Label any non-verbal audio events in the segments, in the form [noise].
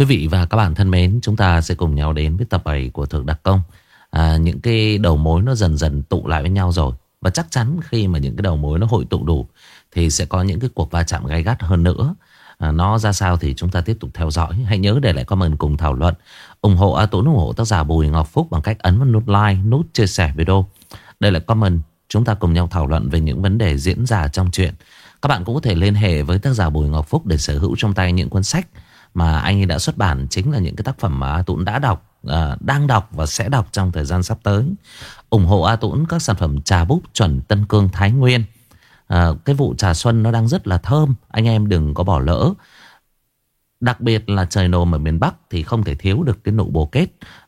Quý vị và các bạn thân mến, chúng ta sẽ cùng nhau đến với tập 7 của Thượng Đặc Công. À, những cái đầu mối nó dần dần tụ lại với nhau rồi. Và chắc chắn khi mà những cái đầu mối nó hội tụ đủ thì sẽ có những cái cuộc va chạm gay gắt hơn nữa. À, nó ra sao thì chúng ta tiếp tục theo dõi. Hãy nhớ để lại comment cùng thảo luận. ủng hộ A Tuấn ủng hộ tác giả Bùi Ngọc Phúc bằng cách ấn vào nút like, nút chia sẻ video. Đây là comment. Chúng ta cùng nhau thảo luận về những vấn đề diễn ra trong chuyện. Các bạn cũng có thể liên hệ với tác giả Bùi Ngọc Phúc để sở hữu trong tay những cuốn sách mà anh ấy đã xuất bản chính là những cái tác phẩm mà A Tũng đã đọc, à, đang đọc và sẽ đọc trong thời gian sắp tới. ủng hộ A Tũng các sản phẩm trà búp chuẩn Tân Cương Thái Nguyên. À, cái vụ trà xuân nó đang rất là thơm, anh em đừng có bỏ lỡ. Đặc biệt là trời nồm ở miền Bắc thì không thể thiếu được cái nụ bồ kết.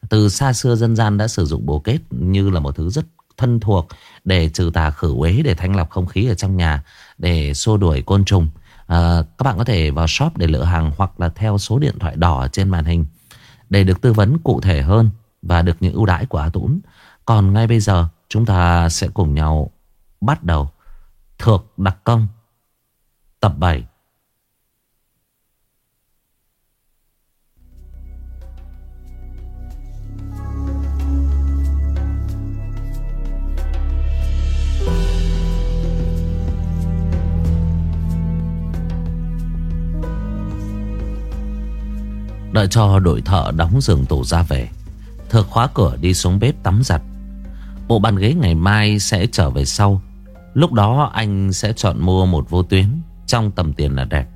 Từ xa xưa dân gian đã sử dụng bồ kết như là một thứ rất thân thuộc để trừ tà khử uế, để thanh lọc không khí ở trong nhà, để xua đuổi côn trùng. À, các bạn có thể vào shop để lựa hàng hoặc là theo số điện thoại đỏ trên màn hình để được tư vấn cụ thể hơn và được những ưu đãi của A Tũng. Còn ngay bây giờ chúng ta sẽ cùng nhau bắt đầu Thược Đặc Công tập 7. Đợi cho đội thợ đóng giường tủ ra về. Thược khóa cửa đi xuống bếp tắm giặt. Bộ bàn ghế ngày mai sẽ trở về sau. Lúc đó anh sẽ chọn mua một vô tuyến, Trong tầm tiền là đẹp.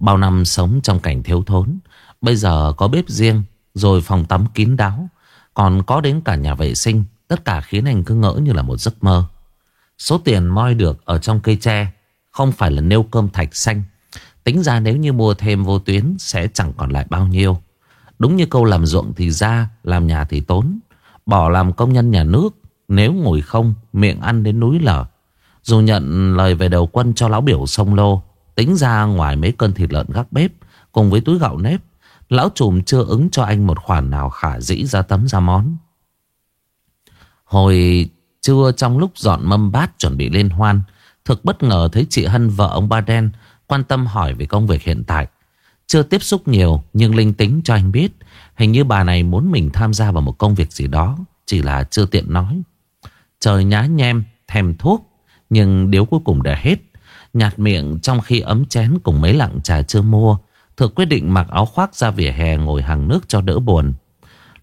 Bao năm sống trong cảnh thiếu thốn, Bây giờ có bếp riêng, Rồi phòng tắm kín đáo. Còn có đến cả nhà vệ sinh, Tất cả khiến anh cứ ngỡ như là một giấc mơ. Số tiền moi được ở trong cây tre Không phải là nêu cơm thạch xanh Tính ra nếu như mua thêm vô tuyến Sẽ chẳng còn lại bao nhiêu. Đúng như câu làm ruộng thì ra, Làm nhà thì tốn. Bỏ làm công nhân nhà nước, Nếu ngồi không, miệng ăn đến núi lở. Dù nhận lời về đầu quân cho lão biểu sông lô, Tính ra ngoài mấy cân thịt lợn gác bếp, Cùng với túi gạo nếp, Lão trùm chưa ứng cho anh một khoản nào khả dĩ ra tấm ra món. Hồi trưa trong lúc dọn mâm bát chuẩn bị lên hoan, Thực bất ngờ thấy chị Hân vợ ông Ba Đen Quan tâm hỏi về công việc hiện tại. Chưa tiếp xúc nhiều, Nhưng linh tính cho anh biết, Hình như bà này muốn mình tham gia vào một công việc gì đó, Chỉ là chưa tiện nói. Trời nhá nhem, Thèm thuốc, Nhưng điếu cuối cùng đã hết. Nhạt miệng trong khi ấm chén cùng mấy lặng trà chưa mua Thực quyết định mặc áo khoác ra vỉa hè ngồi hàng nước cho đỡ buồn.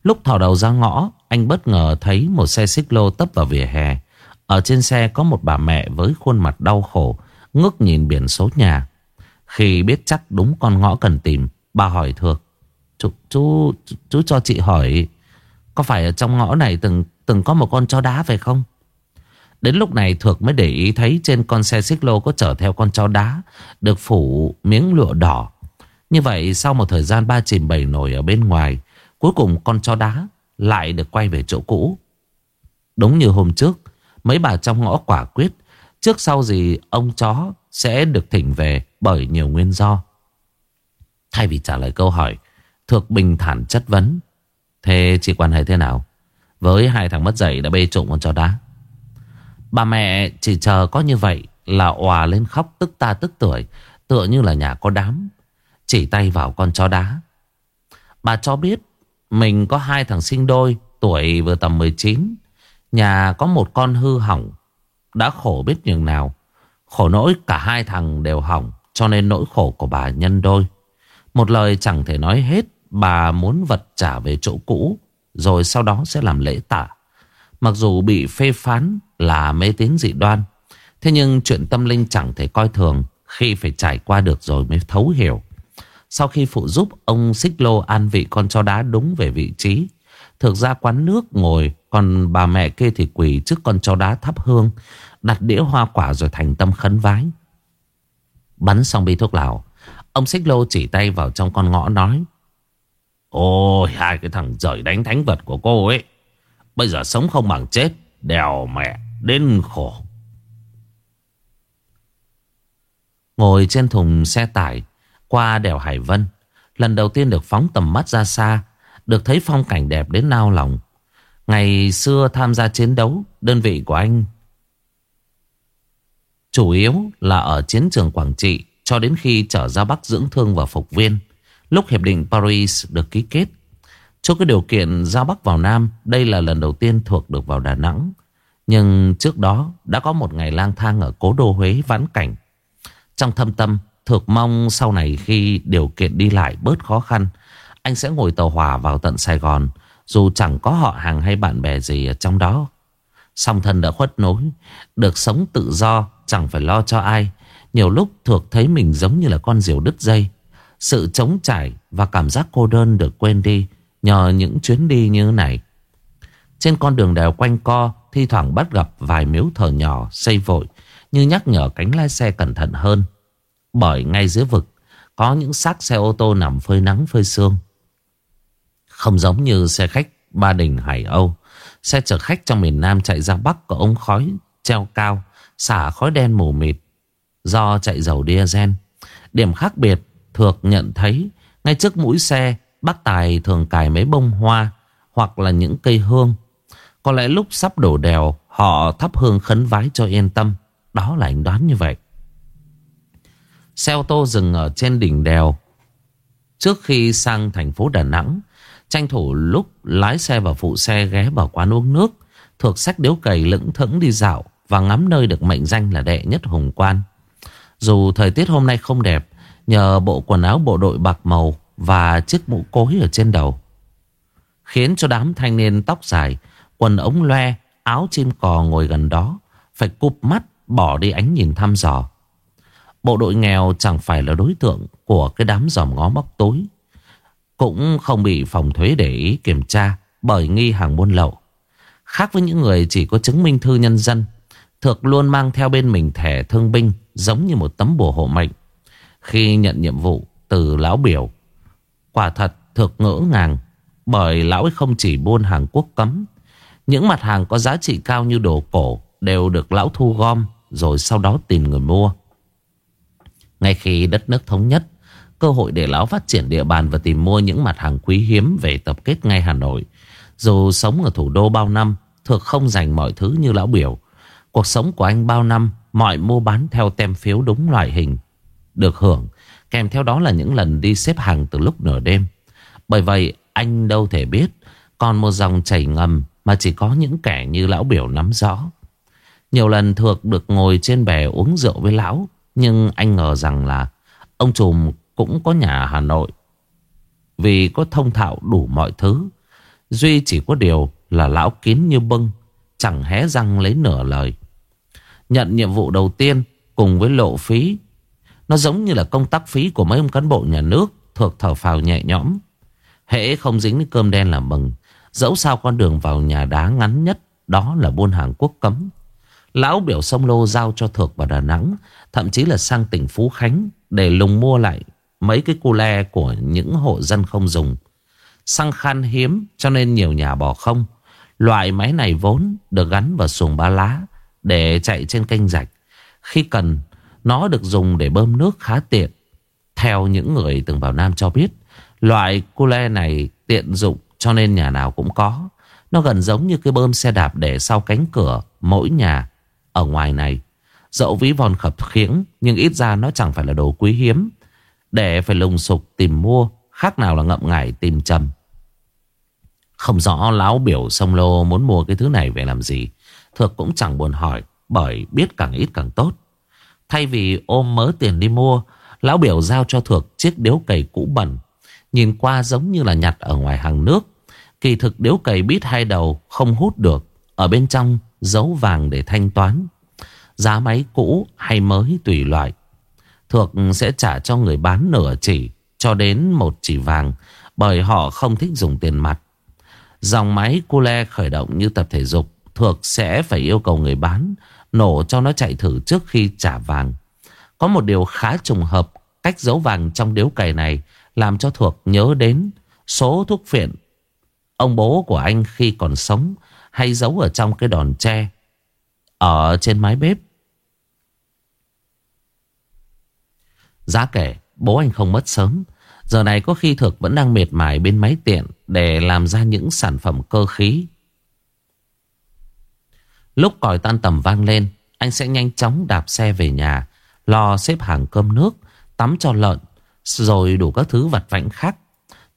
Lúc thò đầu ra ngõ, Anh bất ngờ thấy một xe xích lô tấp vào vỉa hè. Ở trên xe có một bà mẹ với khuôn mặt đau khổ, Ngước nhìn biển số nhà khi biết chắc đúng con ngõ cần tìm Bà hỏi Thược. Chú, chú, chú cho chị hỏi Có phải ở trong ngõ này từng từng có một con chó đá phải không? Đến lúc này Thược mới để ý thấy trên con xe xích lô có chở theo con chó đá Được phủ miếng lụa đỏ. Như vậy sau một thời gian ba chìm bảy nổi ở bên ngoài Cuối cùng con chó đá lại được quay về chỗ cũ. Đúng như hôm trước Mấy bà trong ngõ quả quyết Trước sau gì ông chó sẽ được thỉnh về bởi nhiều nguyên do. Thay vì trả lời câu hỏi, Thược bình thản chất vấn. Thế chị quan hệ thế nào? Với hai thằng mất dạy đã bê trộm con chó đá. Bà mẹ chỉ chờ có như vậy là òa lên khóc tức ta tức tuổi, tựa như là nhà có đám. Chỉ tay vào con chó đá. Bà cho biết mình có hai thằng sinh đôi, tuổi vừa tầm 19. Nhà có một con hư hỏng, đã khổ biết nhường nào. Khổ nỗi cả hai thằng đều hỏng cho nên nỗi khổ của bà nhân đôi. Một lời chẳng thể nói hết, Bà muốn vật trả về chỗ cũ, Rồi sau đó sẽ làm lễ tạ. Mặc dù bị phê phán là mê tín dị đoan, Thế nhưng chuyện tâm linh chẳng thể coi thường, Khi phải trải qua được rồi mới thấu hiểu. Sau khi phụ giúp, ông Xích Lô an vị con cho đá đúng về vị trí. Thực ra quán nước ngồi, Còn bà mẹ kia thì quỳ trước con cho đá thắp hương, Đặt đĩa hoa quả rồi thành tâm khấn vái. Bắn xong bi thuốc lào, Ông xích lô chỉ tay vào trong con ngõ nói, Ôi, hai cái thằng rời đánh thánh vật của cô ấy, Bây giờ sống không bằng chết, Đèo mẹ đến khổ. Ngồi trên thùng xe tải Qua đèo Hải Vân, Lần đầu tiên được phóng tầm mắt ra xa, Được thấy phong cảnh đẹp đến nao lòng. Ngày xưa tham gia chiến đấu, Đơn vị của anh Chủ yếu là ở chiến trường Quảng Trị cho đến khi trở ra Bắc dưỡng thương và phục viên. Lúc Hiệp định Paris được ký kết. Cho cái điều kiện ra Bắc vào Nam, Đây là lần đầu tiên thuộc được vào Đà Nẵng. Nhưng trước đó Đã có một ngày lang thang ở cố đô Huế vãn cảnh. Trong thâm tâm Thược mong sau này khi điều kiện đi lại bớt khó khăn, Anh sẽ ngồi tàu hỏa vào tận Sài Gòn, Dù chẳng có họ hàng hay bạn bè gì ở trong đó. Song thân đã khuất nối, Được sống tự do Chẳng phải lo cho ai. Nhiều lúc Thược thấy mình giống như là con diều đứt dây. Sự trống trải Và cảm giác cô đơn được quên đi Nhờ những chuyến đi như này. Trên con đường đèo quanh co, Thi thoảng bắt gặp vài miếu thờ nhỏ, Xây vội, Như nhắc nhở cánh lái xe cẩn thận hơn. Bởi ngay dưới vực, Có những xác xe ô tô nằm phơi nắng, phơi sương Không giống như xe khách Ba Đình, Hải Âu. Xe chở khách trong miền Nam chạy ra Bắc Có ống khói treo cao. Xả khói đen mù mịt Do chạy dầu diesel. Điểm khác biệt, Thược nhận thấy Ngay trước mũi xe, Bác Tài thường cài mấy bông hoa Hoặc là những cây hương. Có lẽ lúc sắp đổ đèo, Họ thắp hương khấn vái cho yên tâm. Đó là anh đoán như vậy. Xe ô tô dừng ở trên đỉnh đèo. Trước khi sang thành phố Đà Nẵng, Tranh thủ lúc lái xe và phụ xe ghé vào quán uống nước Thuộc sách điếu cầy lững thững đi dạo. Và ngắm nơi được mệnh danh là đệ nhất hùng quan Dù thời tiết hôm nay không đẹp Nhờ bộ quần áo bộ đội bạc màu Và chiếc mũ cối ở trên đầu Khiến cho đám thanh niên tóc dài Quần ống loe Áo chim cò ngồi gần đó Phải cụp mắt bỏ đi ánh nhìn thăm dò Bộ đội nghèo chẳng phải là đối tượng Của cái đám dòm ngó móc tối cũng không bị phòng thuế để ý kiểm tra bởi nghi hàng buôn lậu. Khác với những người chỉ có chứng minh thư nhân dân, Thược luôn mang theo bên mình thẻ thương binh giống như một tấm bùa hộ mệnh. Khi nhận nhiệm vụ từ lão biểu, quả thật Thược ngỡ ngàng bởi lão ấy không chỉ buôn hàng quốc cấm. Những mặt hàng có giá trị cao như đồ cổ đều được lão thu gom rồi sau đó tìm người mua. Ngay khi đất nước thống nhất, Cơ hội để lão phát triển địa bàn và tìm mua những mặt hàng quý hiếm về tập kết ngay Hà Nội. Dù sống ở thủ đô bao năm, thực không dành mọi thứ như lão biểu. Cuộc sống của anh bao năm, mọi mua bán theo tem phiếu đúng loại hình. Được hưởng, kèm theo đó là những lần đi xếp hàng từ lúc nửa đêm. Bởi vậy, anh đâu thể biết, còn một dòng chảy ngầm mà chỉ có những kẻ như lão biểu nắm rõ. Nhiều lần thuộc được ngồi trên bè uống rượu với lão, nhưng anh ngờ rằng là ông trùm cũng có nhà Hà Nội. Vì có thông thạo đủ mọi thứ. Duy chỉ có điều là lão kín như bưng, chẳng hé răng lấy nửa lời. Nhận nhiệm vụ đầu tiên cùng với lộ phí. Nó giống như là công tác phí của mấy ông cán bộ nhà nước thuộc thở phào nhẹ nhõm. Hễ không dính đến cơm đen là mừng. Dẫu sao con đường vào nhà đá ngắn nhất đó là buôn hàng quốc cấm. Lão biểu sông lô giao cho Thược vào Đà Nẵng, thậm chí là sang tỉnh Phú Khánh để lùng mua lại mấy cái cu le của những hộ dân không dùng. Xăng khan hiếm cho nên nhiều nhà bỏ không. Loại máy này vốn được gắn vào xuồng ba lá để chạy trên kênh rạch. Khi cần, nó được dùng để bơm nước khá tiện. Theo những người từng vào Nam cho biết, loại cu le này tiện dụng cho nên nhà nào cũng có. Nó gần giống như cái bơm xe đạp để sau cánh cửa mỗi nhà ở ngoài này. Dẫu ví von khập khiễng nhưng ít ra nó chẳng phải là đồ quý hiếm. Để phải lùng sục tìm mua Khác nào là ngậm ngải tìm trầm Không rõ láo biểu sông lô Muốn mua cái thứ này về làm gì Thược cũng chẳng buồn hỏi, Bởi biết càng ít càng tốt. Thay vì ôm mớ tiền đi mua, Lão biểu giao cho Thược chiếc điếu cày cũ bẩn. Nhìn qua giống như là nhặt ở ngoài hàng nước, Kỳ thực điếu cày bít hai đầu Không hút được, Ở bên trong giấu vàng để thanh toán. Giá máy cũ hay mới tùy loại. Thược sẽ trả cho người bán nửa chỉ, cho đến một chỉ vàng, bởi họ không thích dùng tiền mặt. Dòng máy cule khởi động như tập thể dục Thuộc sẽ phải yêu cầu người bán nổ cho nó chạy thử trước khi trả vàng. Có một điều khá trùng hợp, cách giấu vàng trong điếu cày này làm cho Thuộc nhớ đến số thuốc phiện ông bố của anh khi còn sống hay giấu ở trong cái đòn tre ở trên mái bếp. Giá kể, bố anh không mất sớm Giờ này có khi thực vẫn đang mệt mỏi bên máy tiện Để làm ra những sản phẩm cơ khí Lúc còi tan tầm vang lên, Anh sẽ nhanh chóng đạp xe về nhà, Lo xếp hàng cơm nước, Tắm cho lợn, Rồi đủ các thứ vặt vãnh khác.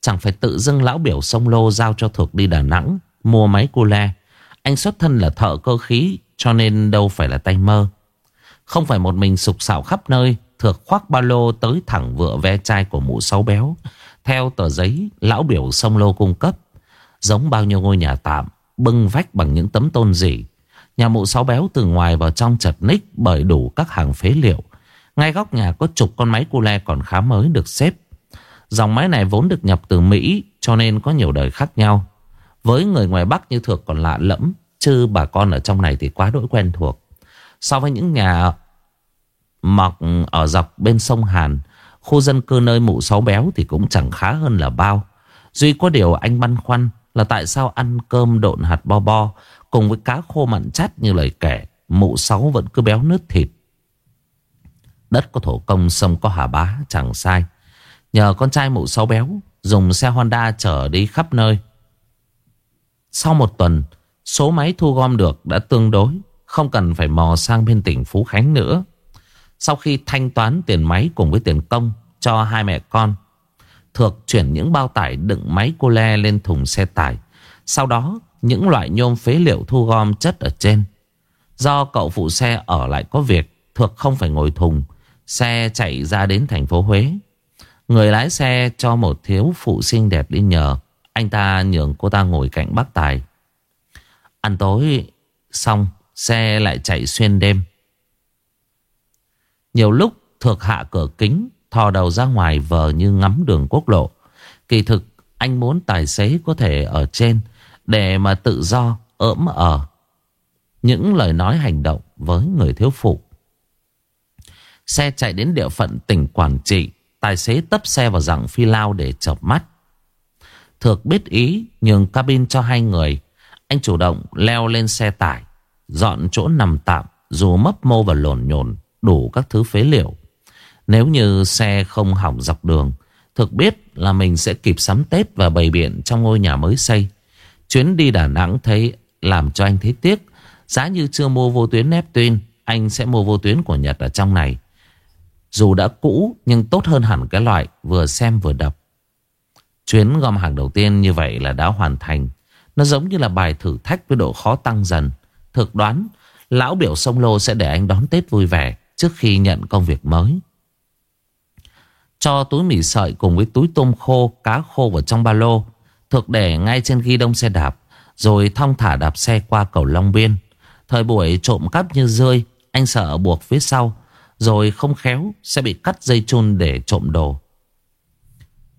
Chẳng phải tự dưng lão biểu sông lô Giao cho thuộc đi Đà Nẵng, Mua máy cu le. Anh xuất thân là thợ cơ khí, Cho nên đâu phải là tay mơ. Không phải một mình sục sạo khắp nơi, Thược khoác ba lô tới thẳng vựa ve chai của mụ sáu béo. Theo tờ giấy, lão biểu sông lô cung cấp, Giống bao nhiêu ngôi nhà tạm, Bưng vách bằng những tấm tôn dỉ Nhà mụ sáu béo từ ngoài vào trong chật ních Bởi đủ các hàng phế liệu. Ngay góc nhà có chục con máy cu le còn khá mới được xếp. Dòng máy này vốn được nhập từ Mỹ, Cho nên có nhiều đời khác nhau. Với người ngoài Bắc như Thược còn lạ lẫm, Chứ bà con ở trong này thì quá đỗi quen thuộc. So với những nhà mọc ở dọc bên sông Hàn, Khu dân cư nơi mụ sáu béo thì cũng chẳng khá hơn là bao. Duy có điều anh băn khoăn là tại sao ăn cơm độn hạt bo bo Cùng với cá khô mặn chát như lời kể, Mụ sáu vẫn cứ béo nứt thịt. Đất có thổ công, sông có hà bá, chẳng sai. Nhờ con trai mụ sáu béo, Dùng xe Honda chở đi khắp nơi. Sau một tuần, Số máy thu gom được đã tương đối, Không cần phải mò sang bên tỉnh Phú Khánh nữa. Sau khi thanh toán tiền máy cùng với tiền công Cho hai mẹ con, Thược chuyển những bao tải đựng máy cô le lên thùng xe tải. Sau đó những loại nhôm phế liệu thu gom chất ở trên. Do cậu phụ xe ở lại có việc thuộc không phải ngồi thùng, Xe chạy ra đến thành phố Huế. Người lái xe cho một thiếu phụ xinh đẹp đi nhờ, Anh ta nhường cô ta ngồi cạnh bác Tài. Ăn tối, xong, Xe lại chạy xuyên đêm. Nhiều lúc thuộc hạ cửa kính, Thò đầu ra ngoài vờ như ngắm đường quốc lộ. Kỳ thực, anh muốn tài xế có thể ở trên để mà tự do, ỡm ở Những lời nói hành động với người thiếu phụ. Xe chạy đến địa phận tỉnh Quảng Trị, Tài xế tấp xe vào dạng phi lao để chợp mắt. Thược biết ý, nhường cabin cho hai người. Anh chủ động leo lên xe tải, Dọn chỗ nằm tạm, Dù mấp mô và lồn nhồn, Đủ các thứ phế liệu. Nếu như xe không hỏng dọc đường Thực biết là mình sẽ kịp sắm Tết Và bày biện trong ngôi nhà mới xây. Chuyến đi Đà Nẵng thấy Làm cho anh thấy tiếc. Giá như chưa mua vô tuyến Neptune, Anh sẽ mua vô tuyến của Nhật ở trong này. Dù đã cũ, Nhưng tốt hơn hẳn cái loại Vừa xem vừa đập Chuyến gom hàng đầu tiên như vậy là đã hoàn thành. Nó giống như là bài thử thách với độ khó tăng dần. Thực đoán, Lão biểu sông lô sẽ để anh đón Tết vui vẻ Trước khi nhận công việc mới. Cho túi mì sợi cùng với túi tôm khô, Cá khô vào trong ba lô Thực để ngay trên ghi đông xe đạp, Rồi thong thả đạp xe qua cầu Long Biên. Thời buổi trộm cắp như rơi, Anh sợ buộc phía sau, Rồi không khéo sẽ bị cắt dây chun để trộm đồ.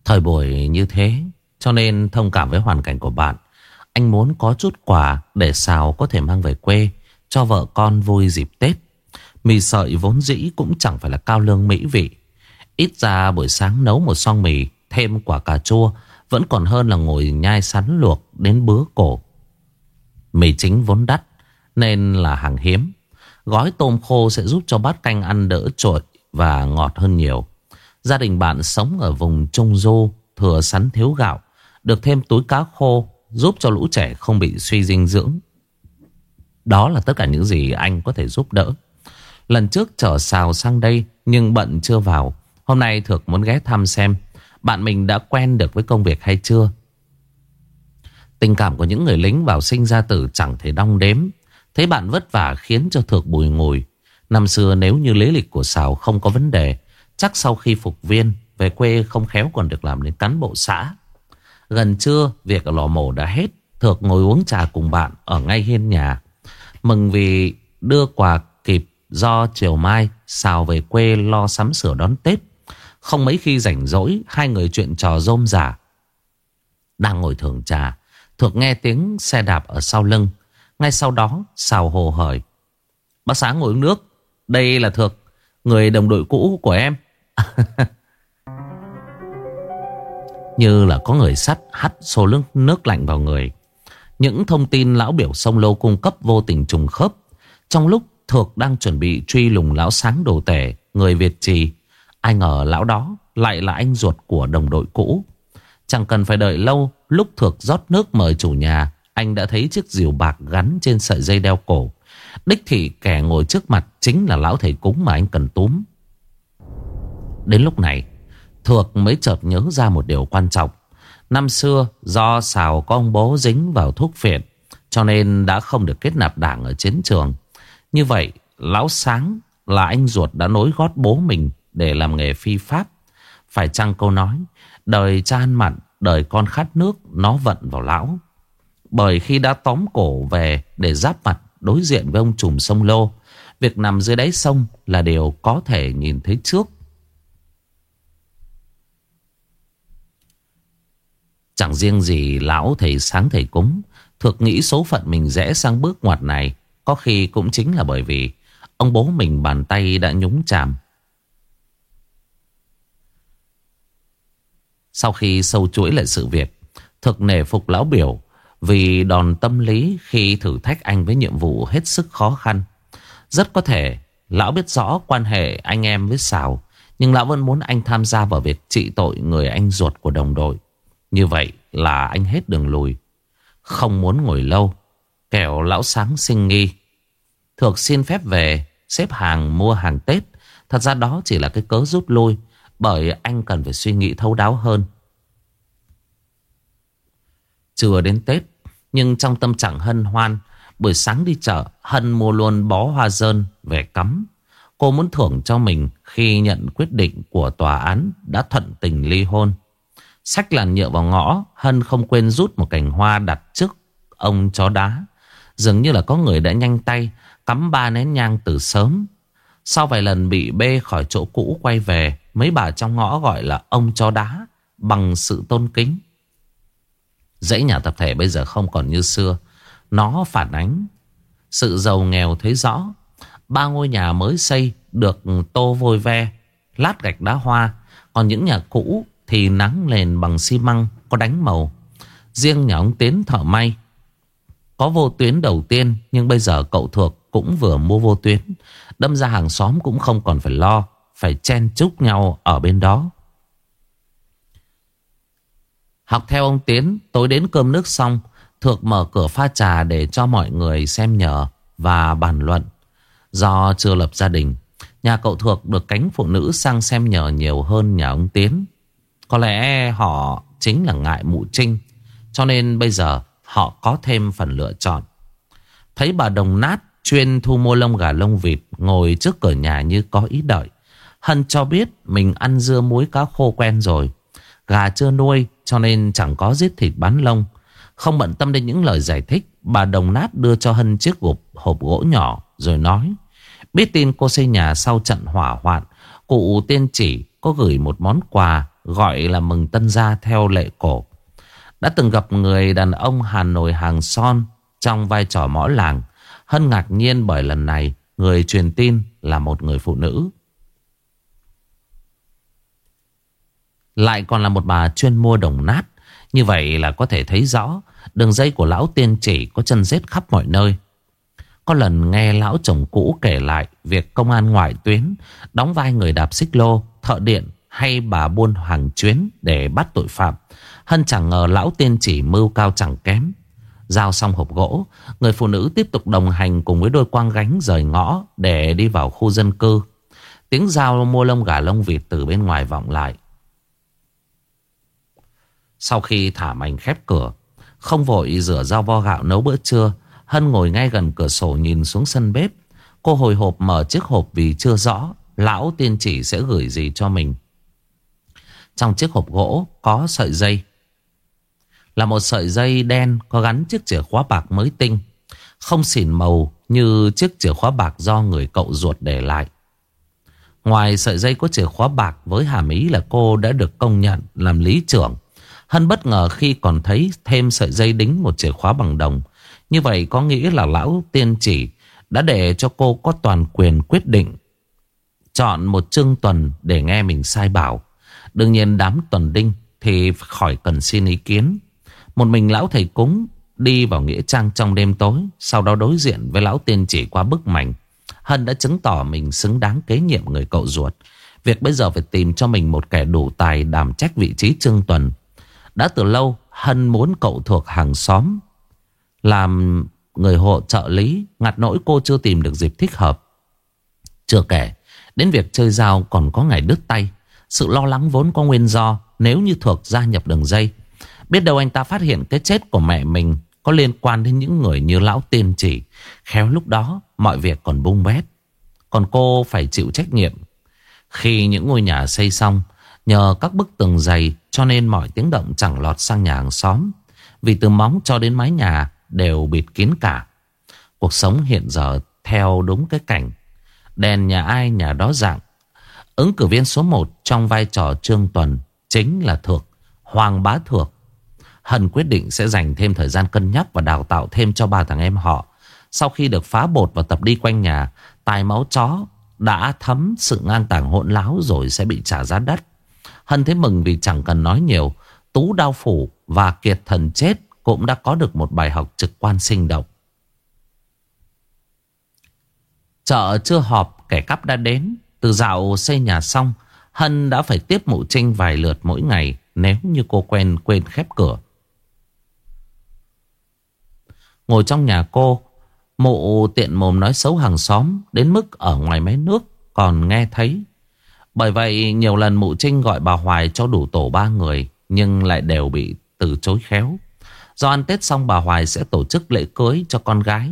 Thời buổi như thế, Cho nên thông cảm với hoàn cảnh của bạn. Anh muốn có chút quà Để xào có thể mang về quê, Cho vợ con vui dịp Tết. Mì sợi vốn dĩ cũng chẳng phải là cao lương mỹ vị. Ít ra buổi sáng nấu một xong mì, Thêm quả cà chua vẫn còn hơn là ngồi nhai sắn luộc Đến bứa cổ. Mì chính vốn đắt, Nên là hàng hiếm. Gói tôm khô sẽ giúp cho bát canh ăn đỡ trội Và ngọt hơn nhiều. Gia đình bạn sống ở vùng Trung Du, Thừa sắn thiếu gạo, Được thêm túi cá khô, Giúp cho lũ trẻ không bị suy dinh dưỡng. Đó là tất cả những gì anh có thể giúp đỡ. Lần trước chở xào sang đây, Nhưng bận chưa vào. Hôm nay Thược muốn ghé thăm xem. Bạn mình đã quen được với công việc hay chưa? Tình cảm của những người lính vào sinh ra tử chẳng thể đong đếm. Thấy bạn vất vả khiến cho Thược bùi ngùi. Năm xưa nếu như lý lịch của sào không có vấn đề, Chắc sau khi phục viên, Về quê không khéo còn được làm đến cán bộ xã. Gần trưa, Việc ở lò mổ đã hết. Thược ngồi uống trà cùng bạn Ở ngay hiên nhà. Mừng vì đưa quà kịp Do chiều mai sào về quê lo sắm sửa đón Tết. Không mấy khi rảnh rỗi Hai người chuyện trò rôm giả Đang ngồi thưởng trà Thược nghe tiếng xe đạp ở sau lưng. Ngay sau đó xào hồ hởi. Bác sáng ngồi uống nước. Đây là Thược Người đồng đội cũ của em. [laughs] Như là có người sắt hắt xô nước, nước lạnh vào người. Những thông tin lão biểu sông lô cung cấp vô tình trùng khớp. Trong lúc Thược đang chuẩn bị truy lùng lão sáng đồ tể Người Việt trì Ai ngờ lão đó lại là anh ruột của đồng đội cũ Chẳng cần phải đợi lâu Lúc Thược rót nước mời chủ nhà Anh đã thấy chiếc diều bạc gắn trên sợi dây đeo cổ Đích thị kẻ ngồi trước mặt Chính là lão thầy cúng mà anh cần túm Đến lúc này Thược mới chợt nhớ ra một điều quan trọng. Năm xưa do xào có ông bố dính vào thuốc phiện cho nên đã không được kết nạp đảng ở chiến trường. Như vậy, Lão Sáng là anh ruột đã nối gót bố mình để làm nghề phi pháp. Phải chăng câu nói, đời cha ăn mặn, đời con khát nước, nó vận vào lão. Bởi khi đã tóm cổ về để giáp mặt đối diện với ông trùm sông Lô, việc nằm dưới đáy sông là điều có thể nhìn thấy trước. Chẳng riêng gì lão thầy sáng thầy cúng, thực nghĩ số phận mình rẽ sang bước ngoặt này, có khi cũng chính là bởi vì ông bố mình bàn tay đã nhúng chàm. Sau khi sâu chuỗi lại sự việc, thực nể phục lão biểu vì đòn tâm lý khi thử thách anh với nhiệm vụ hết sức khó khăn. Rất có thể lão biết rõ quan hệ anh em với Sào, nhưng lão vẫn muốn anh tham gia vào việc trị tội người anh ruột của đồng đội. Như vậy là anh hết đường lùi. Không muốn ngồi lâu, kẻo lão sáng sinh nghi. Thược xin phép về, xếp hàng mua hàng Tết. Thật ra đó chỉ là cái cớ rút lui, bởi anh cần phải suy nghĩ thấu đáo hơn. Chưa đến Tết, nhưng trong tâm trạng hân hoan, buổi sáng đi chợ, Hân mua luôn bó hoa dơn về cắm. Cô muốn thưởng cho mình khi nhận quyết định của tòa án đã thuận tình ly hôn. Sách làn nhựa vào ngõ, Hân không quên rút một cành hoa đặt trước ông chó đá. Dường như là có người đã nhanh tay cắm ba nén nhang từ sớm. Sau vài lần bị bê khỏi chỗ cũ quay về, mấy bà trong ngõ gọi là ông chó đá bằng sự tôn kính. Dãy nhà tập thể bây giờ không còn như xưa. Nó phản ánh sự giàu nghèo thấy rõ. Ba ngôi nhà mới xây được tô vôi ve, lát gạch đá hoa. Còn những nhà cũ thì nắng lên bằng xi măng có đánh màu. Riêng nhà ông Tiến thợ may có vô tuyến đầu tiên nhưng bây giờ cậu thuộc cũng vừa mua vô tuyến. Đâm ra hàng xóm cũng không còn phải lo, phải chen chúc nhau ở bên đó. Học theo ông Tiến, tối đến cơm nước xong, Thược mở cửa pha trà để cho mọi người xem nhờ và bàn luận. Do chưa lập gia đình, nhà cậu Thược được cánh phụ nữ sang xem nhờ nhiều hơn nhà ông Tiến. Có lẽ họ chính là ngại mụ trinh, cho nên bây giờ họ có thêm phần lựa chọn. Thấy bà đồng nát chuyên thu mua lông gà lông vịt ngồi trước cửa nhà như có ý đợi. Hân cho biết mình ăn dưa muối cá khô quen rồi. Gà chưa nuôi cho nên chẳng có giết thịt bán lông. Không bận tâm đến những lời giải thích, bà đồng nát đưa cho Hân chiếc hộp, hộp gỗ nhỏ rồi nói. Biết tin cô xây nhà sau trận hỏa hoạn, cụ tiên chỉ có gửi một món quà gọi là mừng tân gia theo lệ cổ. Đã từng gặp người đàn ông Hà Nội hàng son trong vai trò mõ làng. Hân ngạc nhiên bởi lần này người truyền tin là một người phụ nữ. Lại còn là một bà chuyên mua đồng nát. Như vậy là có thể thấy rõ đường dây của lão tiên chỉ có chân rết khắp mọi nơi. Có lần nghe lão chồng cũ kể lại việc công an ngoại tuyến đóng vai người đạp xích lô, thợ điện hay bà buôn hàng chuyến để bắt tội phạm. Hân chẳng ngờ lão tiên chỉ mưu cao chẳng kém. Giao xong hộp gỗ, người phụ nữ tiếp tục đồng hành cùng với đôi quang gánh rời ngõ để đi vào khu dân cư. Tiếng giao mua lông gà lông vịt từ bên ngoài vọng lại. Sau khi thả mảnh khép cửa, không vội rửa rau vo gạo nấu bữa trưa, Hân ngồi ngay gần cửa sổ nhìn xuống sân bếp. Cô hồi hộp mở chiếc hộp vì chưa rõ lão tiên chỉ sẽ gửi gì cho mình. Trong chiếc hộp gỗ có sợi dây. Là một sợi dây đen có gắn chiếc chìa khóa bạc mới tinh. Không xỉn màu như chiếc chìa khóa bạc do người cậu ruột để lại. Ngoài sợi dây có chìa khóa bạc với hàm ý là cô đã được công nhận làm lý trưởng. Hân bất ngờ khi còn thấy thêm sợi dây đính một chìa khóa bằng đồng. Như vậy có nghĩa là lão tiên chỉ đã để cho cô có toàn quyền quyết định. Chọn một chương tuần để nghe mình sai bảo. Đương nhiên đám tuần đinh thì khỏi cần xin ý kiến. Một mình lão thầy cúng đi vào nghĩa trang trong đêm tối. Sau đó đối diện với lão tiên chỉ qua bức mảnh. Hân đã chứng tỏ mình xứng đáng kế nhiệm người cậu ruột. Việc bây giờ phải tìm cho mình một kẻ đủ tài đảm trách vị trí trương tuần. Đã từ lâu Hân muốn cậu thuộc hàng xóm. Làm người hộ trợ lý, Ngặt nỗi cô chưa tìm được dịp thích hợp. Chưa kể, Đến việc chơi dao còn có ngày đứt tay. Sự lo lắng vốn có nguyên do, Nếu như thuộc gia nhập đường dây. Biết đâu anh ta phát hiện cái chết của mẹ mình Có liên quan đến những người như lão tiên chỉ. Khéo lúc đó, Mọi việc còn bung bét. Còn cô phải chịu trách nhiệm. Khi những ngôi nhà xây xong Nhờ các bức tường dày, Cho nên mọi tiếng động chẳng lọt sang nhà hàng xóm. Vì từ móng cho đến mái nhà Đều bịt kín cả. Cuộc sống hiện giờ theo đúng cái cảnh. Đèn nhà ai, nhà đó dạng. Ứng cử viên số 1 trong vai trò Trương Tuần Chính là Thược, Hoàng Bá Thược. Hân quyết định sẽ dành thêm thời gian cân nhắc Và đào tạo thêm cho ba thằng em họ. Sau khi được phá bột và tập đi quanh nhà, Tài máu chó đã thấm sự ngang tàng hỗn láo Rồi sẽ bị trả giá đắt. Hân thấy mừng vì chẳng cần nói nhiều. Tú, đao phủ và kiệt thần chết Cũng đã có được một bài học trực quan sinh động. Chợ chưa họp, kẻ cắp đã đến. Từ dạo xây nhà xong, Hân đã phải tiếp mụ trinh vài lượt mỗi ngày Nếu như cô quen quên khép cửa. Ngồi trong nhà cô, Mụ tiện mồm nói xấu hàng xóm Đến mức ở ngoài máy nước Còn nghe thấy bởi vậy nhiều lần mụ trinh gọi bà Hoài cho đủ tổ ba người Nhưng lại đều bị từ chối khéo Do ăn Tết xong bà Hoài sẽ tổ chức lễ cưới cho con gái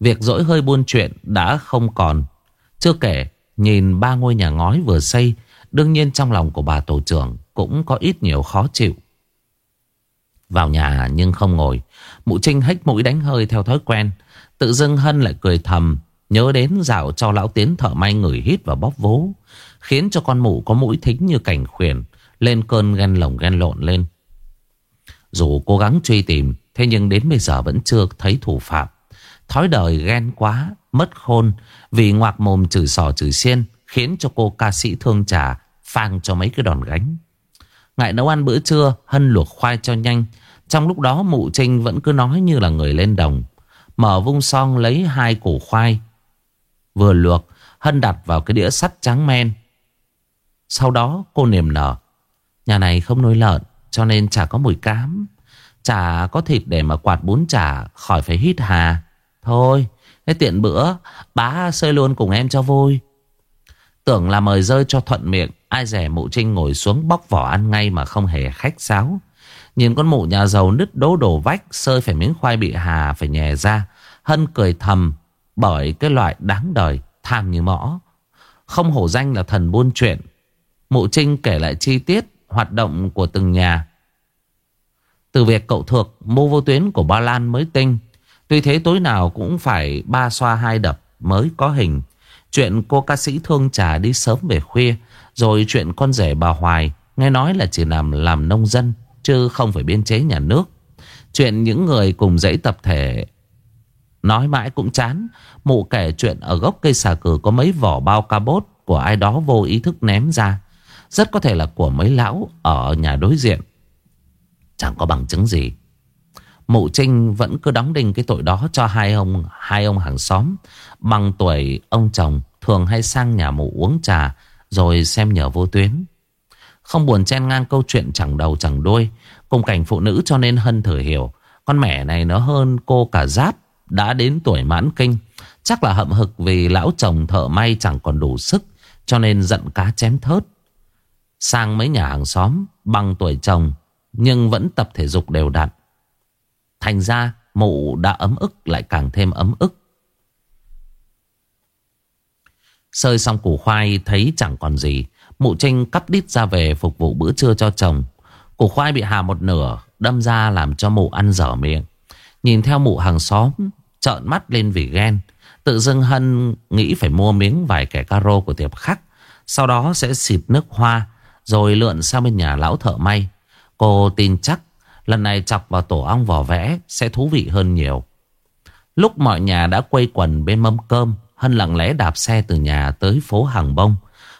Việc dỗi hơi buôn chuyện đã không còn. Chưa kể, nhìn ba ngôi nhà ngói vừa xây, đương nhiên trong lòng của bà tổ trưởng cũng có ít nhiều khó chịu. Vào nhà nhưng không ngồi, mụ trinh hách mũi đánh hơi theo thói quen. Tự dưng Hân lại cười thầm, nhớ đến dạo cho lão tiến thợ may người hít và bóp vố. Khiến cho con mụ có mũi thính như cảnh khuyển, lên cơn ghen lồng ghen lộn lên. Dù cố gắng truy tìm, thế nhưng đến bây giờ vẫn chưa thấy thủ phạm. Thói đời ghen quá, mất khôn vì ngoạc mồm chửi sò chửi xiên khiến cho cô ca sĩ thương trà phang cho mấy cái đòn gánh. Ngại nấu ăn bữa trưa, Hân luộc khoai cho nhanh. Trong lúc đó mụ trinh vẫn cứ nói như là người lên đồng. Mở vung song lấy hai củ khoai. Vừa luộc, Hân đặt vào cái đĩa sắt trắng men. Sau đó cô niềm nở. Nhà này không nuôi lợn, cho nên chả có mùi cám. Chả có thịt để mà quạt bún chả khỏi phải hít hà. Thôi, thế tiện bữa, bá sơi luôn cùng em cho vui. Tưởng là mời rơi cho thuận miệng, ai rẻ mụ trinh ngồi xuống bóc vỏ ăn ngay mà không hề khách sáo. Nhìn con mụ nhà giàu nứt đố đổ vách, sơi phải miếng khoai bị hà phải nhè ra. Hân cười thầm bởi cái loại đáng đời, tham như mõ. Không hổ danh là thần buôn chuyện. Mụ Trinh kể lại chi tiết hoạt động của từng nhà. Từ việc cậu thuộc mô vô tuyến của Ba Lan mới tinh Tuy thế tối nào cũng phải ba xoa hai đập mới có hình. Chuyện cô ca sĩ thương trà đi sớm về khuya. Rồi chuyện con rể bà Hoài nghe nói là chỉ làm làm nông dân chứ không phải biên chế nhà nước. Chuyện những người cùng dãy tập thể nói mãi cũng chán. Mụ kể chuyện ở gốc cây xà cừ có mấy vỏ bao ca bốt của ai đó vô ý thức ném ra. Rất có thể là của mấy lão ở nhà đối diện. Chẳng có bằng chứng gì. Mụ Trinh vẫn cứ đóng đinh cái tội đó cho hai ông hai ông hàng xóm. Bằng tuổi ông chồng, thường hay sang nhà mụ uống trà, rồi xem nhờ vô tuyến. Không buồn chen ngang câu chuyện chẳng đầu chẳng đuôi. Cùng cảnh phụ nữ cho nên Hân thử hiểu. Con mẹ này nó hơn cô cả giáp đã đến tuổi mãn kinh. Chắc là hậm hực vì lão chồng thợ may chẳng còn đủ sức cho nên giận cá chém thớt. Sang mấy nhà hàng xóm bằng tuổi chồng nhưng vẫn tập thể dục đều đặn. Thành ra mụ đã ấm ức lại càng thêm ấm ức. Sơi xong củ khoai thấy chẳng còn gì. Mụ Trinh cắp đít ra về phục vụ bữa trưa cho chồng. Củ khoai bị hà một nửa, đâm ra làm cho mụ ăn dở miệng. Nhìn theo mụ hàng xóm, trợn mắt lên vì ghen. Tự dưng Hân nghĩ phải mua miếng vài kẻ caro của tiệp khắc. Sau đó sẽ xịt nước hoa, rồi lượn sang bên nhà lão thợ may. Cô tin chắc Lần này chọc vào tổ ong vỏ vẽ Sẽ thú vị hơn nhiều Lúc mọi nhà đã quây quần bên mâm cơm Hân lặng lẽ đạp xe từ nhà tới phố Hàng Bông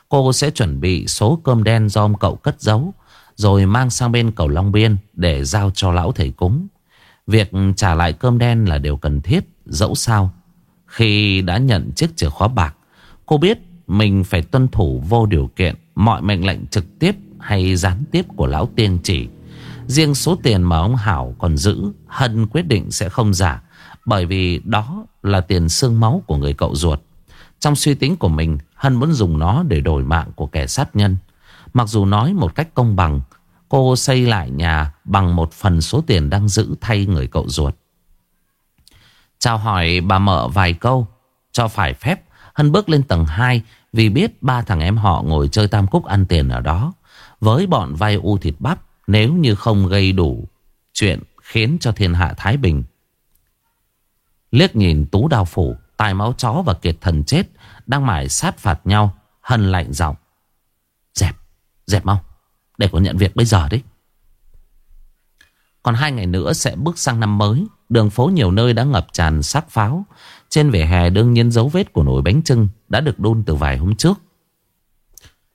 Cô sẽ chuẩn bị số cơm đen do ông cậu cất giấu Rồi mang sang bên cầu Long Biên Để giao cho lão thầy cúng Việc trả lại cơm đen là điều cần thiết, Dẫu sao. Khi đã nhận chiếc chìa khóa bạc, Cô biết mình phải tuân thủ vô điều kiện, Mọi mệnh lệnh trực tiếp hay gián tiếp của lão tiên chỉ. Riêng số tiền mà ông Hảo còn giữ, Hân quyết định sẽ không giả, Bởi vì đó là tiền xương máu của người cậu ruột. Trong suy tính của mình, Hân muốn dùng nó để đổi mạng của kẻ sát nhân. Mặc dù nói một cách công bằng Cô xây lại nhà bằng một phần số tiền đang giữ thay người cậu ruột. Chào hỏi bà mợ vài câu Cho phải phép Hân bước lên tầng 2 Vì biết ba thằng em họ ngồi chơi tam cúc ăn tiền ở đó. Với bọn vay u thịt bắp Nếu như không gây đủ Chuyện khiến cho thiên hạ Thái Bình. Liếc nhìn Tú Đào Phủ Tài máu chó và kiệt thần chết Đang mải sát phạt nhau Hân lạnh giọng. Dẹp, dẹp mau. Để có nhận việc bây giờ đấy. Còn hai ngày nữa sẽ bước sang năm mới, Đường phố nhiều nơi đã ngập tràn sát pháo. Trên vỉa hè đương nhiên dấu vết của nồi bánh trưng Đã được đun từ vài hôm trước.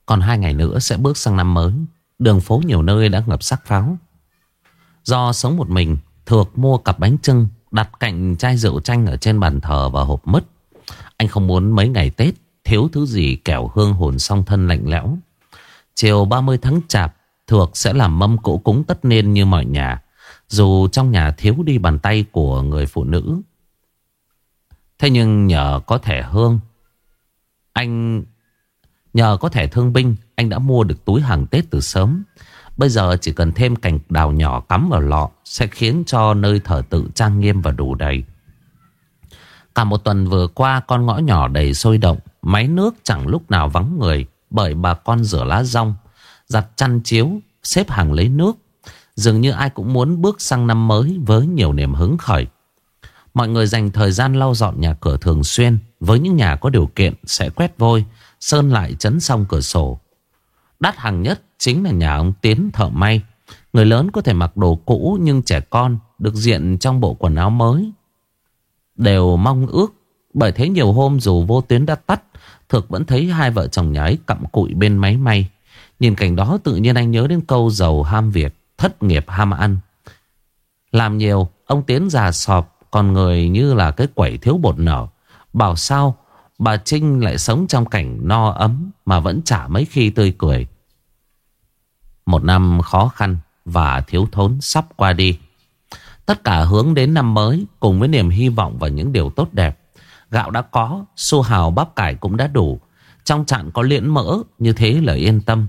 Còn hai ngày nữa sẽ bước sang năm mới, Đường phố nhiều nơi đã ngập sắc pháo. Do sống một mình, Thược mua cặp bánh trưng, Đặt cạnh chai rượu chanh ở trên bàn thờ và hộp mứt. Anh không muốn mấy ngày Tết Thiếu thứ gì kẻo hương hồn song thân lạnh lẽo. Chiều 30 tháng chạp, Thược sẽ làm mâm cỗ cúng tất niên như mọi nhà. Dù trong nhà thiếu đi bàn tay của người phụ nữ. Thế nhưng nhờ có thẻ hương, Anh, Nhờ có thẻ thương binh, Anh đã mua được túi hàng Tết từ sớm. Bây giờ chỉ cần thêm cành đào nhỏ cắm vào lọ Sẽ khiến cho nơi thờ tự trang nghiêm và đủ đầy. Cả một tuần vừa qua, con ngõ nhỏ đầy sôi động, Máy nước chẳng lúc nào vắng người. Bởi bà con rửa lá rong Giặt chăn chiếu Xếp hàng lấy nước Dường như ai cũng muốn bước sang năm mới Với nhiều niềm hứng khởi Mọi người dành thời gian lau dọn nhà cửa thường xuyên Với những nhà có điều kiện Sẽ quét vôi Sơn lại chấn xong cửa sổ Đắt hàng nhất chính là nhà ông Tiến thợ may. Người lớn có thể mặc đồ cũ nhưng trẻ con được diện trong bộ quần áo mới. Đều mong ước. Bởi thế nhiều hôm dù vô tuyến đã tắt, Thực vẫn thấy hai vợ chồng nhà ấy cặm cụi bên máy may. Nhìn cảnh đó tự nhiên anh nhớ đến câu giàu ham việc, thất nghiệp ham ăn. Làm nhiều, ông Tiến già sọp, còn người như là cái quẩy thiếu bột nở. Bảo sao bà Trinh lại sống trong cảnh no ấm mà vẫn chả mấy khi tươi cười. Một năm khó khăn và thiếu thốn sắp qua đi. Tất cả hướng đến năm mới cùng với niềm hy vọng và những điều tốt đẹp. Gạo đã có, su hào bắp cải cũng đã đủ. Trong trạng có liễn mỡ, như thế là yên tâm.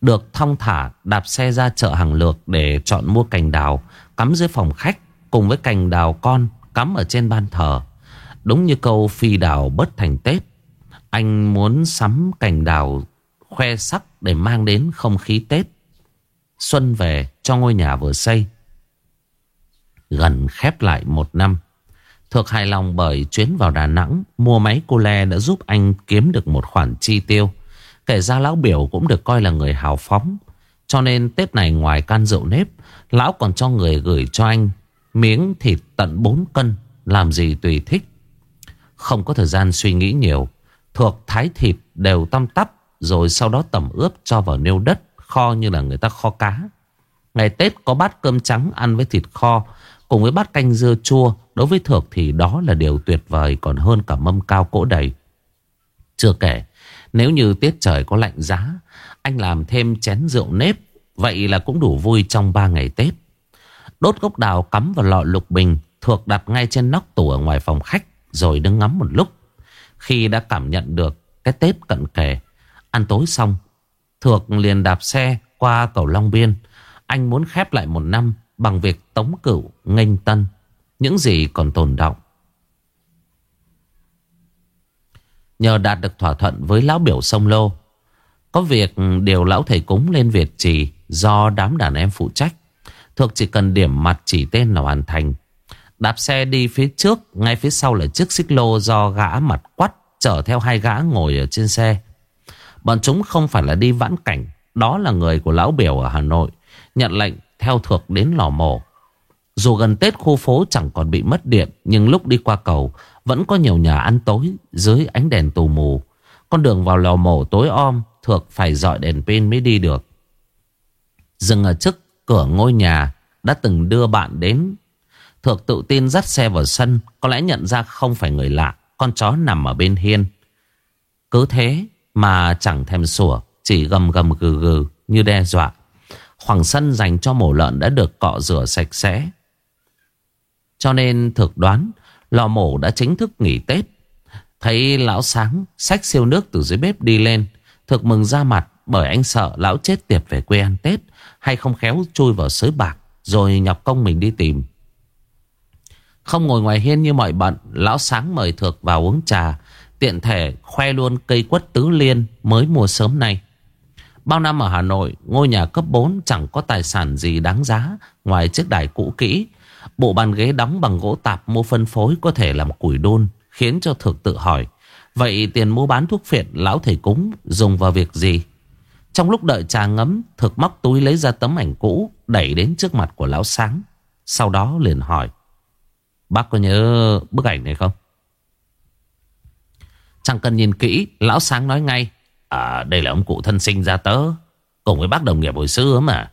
Được thong thả đạp xe ra chợ hàng lược để chọn mua cành đào cắm dưới phòng khách cùng với cành đào con cắm ở trên ban thờ. Đúng như câu phi đào bất thành Tết. Anh muốn sắm cành đào khoe sắc để mang đến không khí Tết. Xuân về cho ngôi nhà vừa xây. Gần khép lại một năm. Thực hài lòng bởi chuyến vào Đà Nẵng, mua máy cô le đã giúp anh kiếm được một khoản chi tiêu. Kể ra lão biểu cũng được coi là người hào phóng. Cho nên Tết này ngoài can rượu nếp, lão còn cho người gửi cho anh miếng thịt tận 4 cân, làm gì tùy thích. Không có thời gian suy nghĩ nhiều, thuộc thái thịt đều tăm tắp, rồi sau đó tẩm ướp cho vào nêu đất kho như là người ta kho cá. Ngày Tết có bát cơm trắng ăn với thịt kho cùng với bát canh dưa chua. Đối với Thược thì đó là điều tuyệt vời còn hơn cả mâm cao cỗ đầy. Chưa kể, nếu như tiết trời có lạnh giá, anh làm thêm chén rượu nếp, vậy là cũng đủ vui trong 3 ngày Tết. Đốt gốc đào cắm vào lọ lục bình, Thược đặt ngay trên nóc tủ ở ngoài phòng khách, rồi đứng ngắm một lúc. Khi đã cảm nhận được cái Tết cận kề, ăn tối xong, Thược liền đạp xe qua cầu Long Biên. Anh muốn khép lại một năm bằng việc tống cửu, nghênh tân. Những gì còn tồn động. Nhờ đạt được thỏa thuận với lão biểu sông Lô. Có việc điều lão thầy cúng lên Việt Trì do đám đàn em phụ trách. thuộc chỉ cần điểm mặt chỉ tên là hoàn thành. Đạp xe đi phía trước, ngay phía sau là chiếc xích lô do gã mặt quắt chở theo hai gã ngồi ở trên xe. Bọn chúng không phải là đi vãn cảnh Đó là người của lão biểu ở Hà Nội Nhận lệnh theo thuộc đến lò mổ. Dù gần Tết khu phố chẳng còn bị mất điện, Nhưng lúc đi qua cầu, Vẫn có nhiều nhà ăn tối Dưới ánh đèn tù mù. Con đường vào lò mổ tối om Thược phải dọi đèn pin mới đi được. Dừng ở trước cửa ngôi nhà, Đã từng đưa bạn đến. Thược tự tin dắt xe vào sân, Có lẽ nhận ra không phải người lạ, Con chó nằm ở bên hiên. Cứ thế mà chẳng thèm sủa, Chỉ gầm gầm gừ gừ như đe dọa. Khoảng sân dành cho mổ lợn đã được cọ rửa sạch sẽ. Cho nên thực đoán, Lò mổ đã chính thức nghỉ Tết. Thấy lão sáng, xách siêu nước từ dưới bếp đi lên. Thực mừng ra mặt bởi anh sợ lão chết tiệp về quê ăn Tết, Hay không khéo chui vào sới bạc, Rồi nhọc công mình đi tìm. Không ngồi ngoài hiên như mọi bận, Lão sáng mời Thược vào uống trà. Tiện thể khoe luôn cây quất tứ liên Mới mua sớm nay. Bao năm ở Hà Nội, Ngôi nhà cấp 4 chẳng có tài sản gì đáng giá Ngoài chiếc đài cũ kỹ. Bộ bàn ghế đóng bằng gỗ tạp mua phân phối Có thể làm củi đôn Khiến cho Thực tự hỏi, Vậy tiền mua bán thuốc phiện lão thầy cúng Dùng vào việc gì? Trong lúc đợi trà ngấm Thực móc túi lấy ra tấm ảnh cũ, Đẩy đến trước mặt của lão sáng. Sau đó liền hỏi, Bác có nhớ bức ảnh này không? Chẳng cần nhìn kỹ, Lão sáng nói ngay À đây là ông cụ thân sinh ra tớ, Cùng với bác đồng nghiệp hồi xưa mà.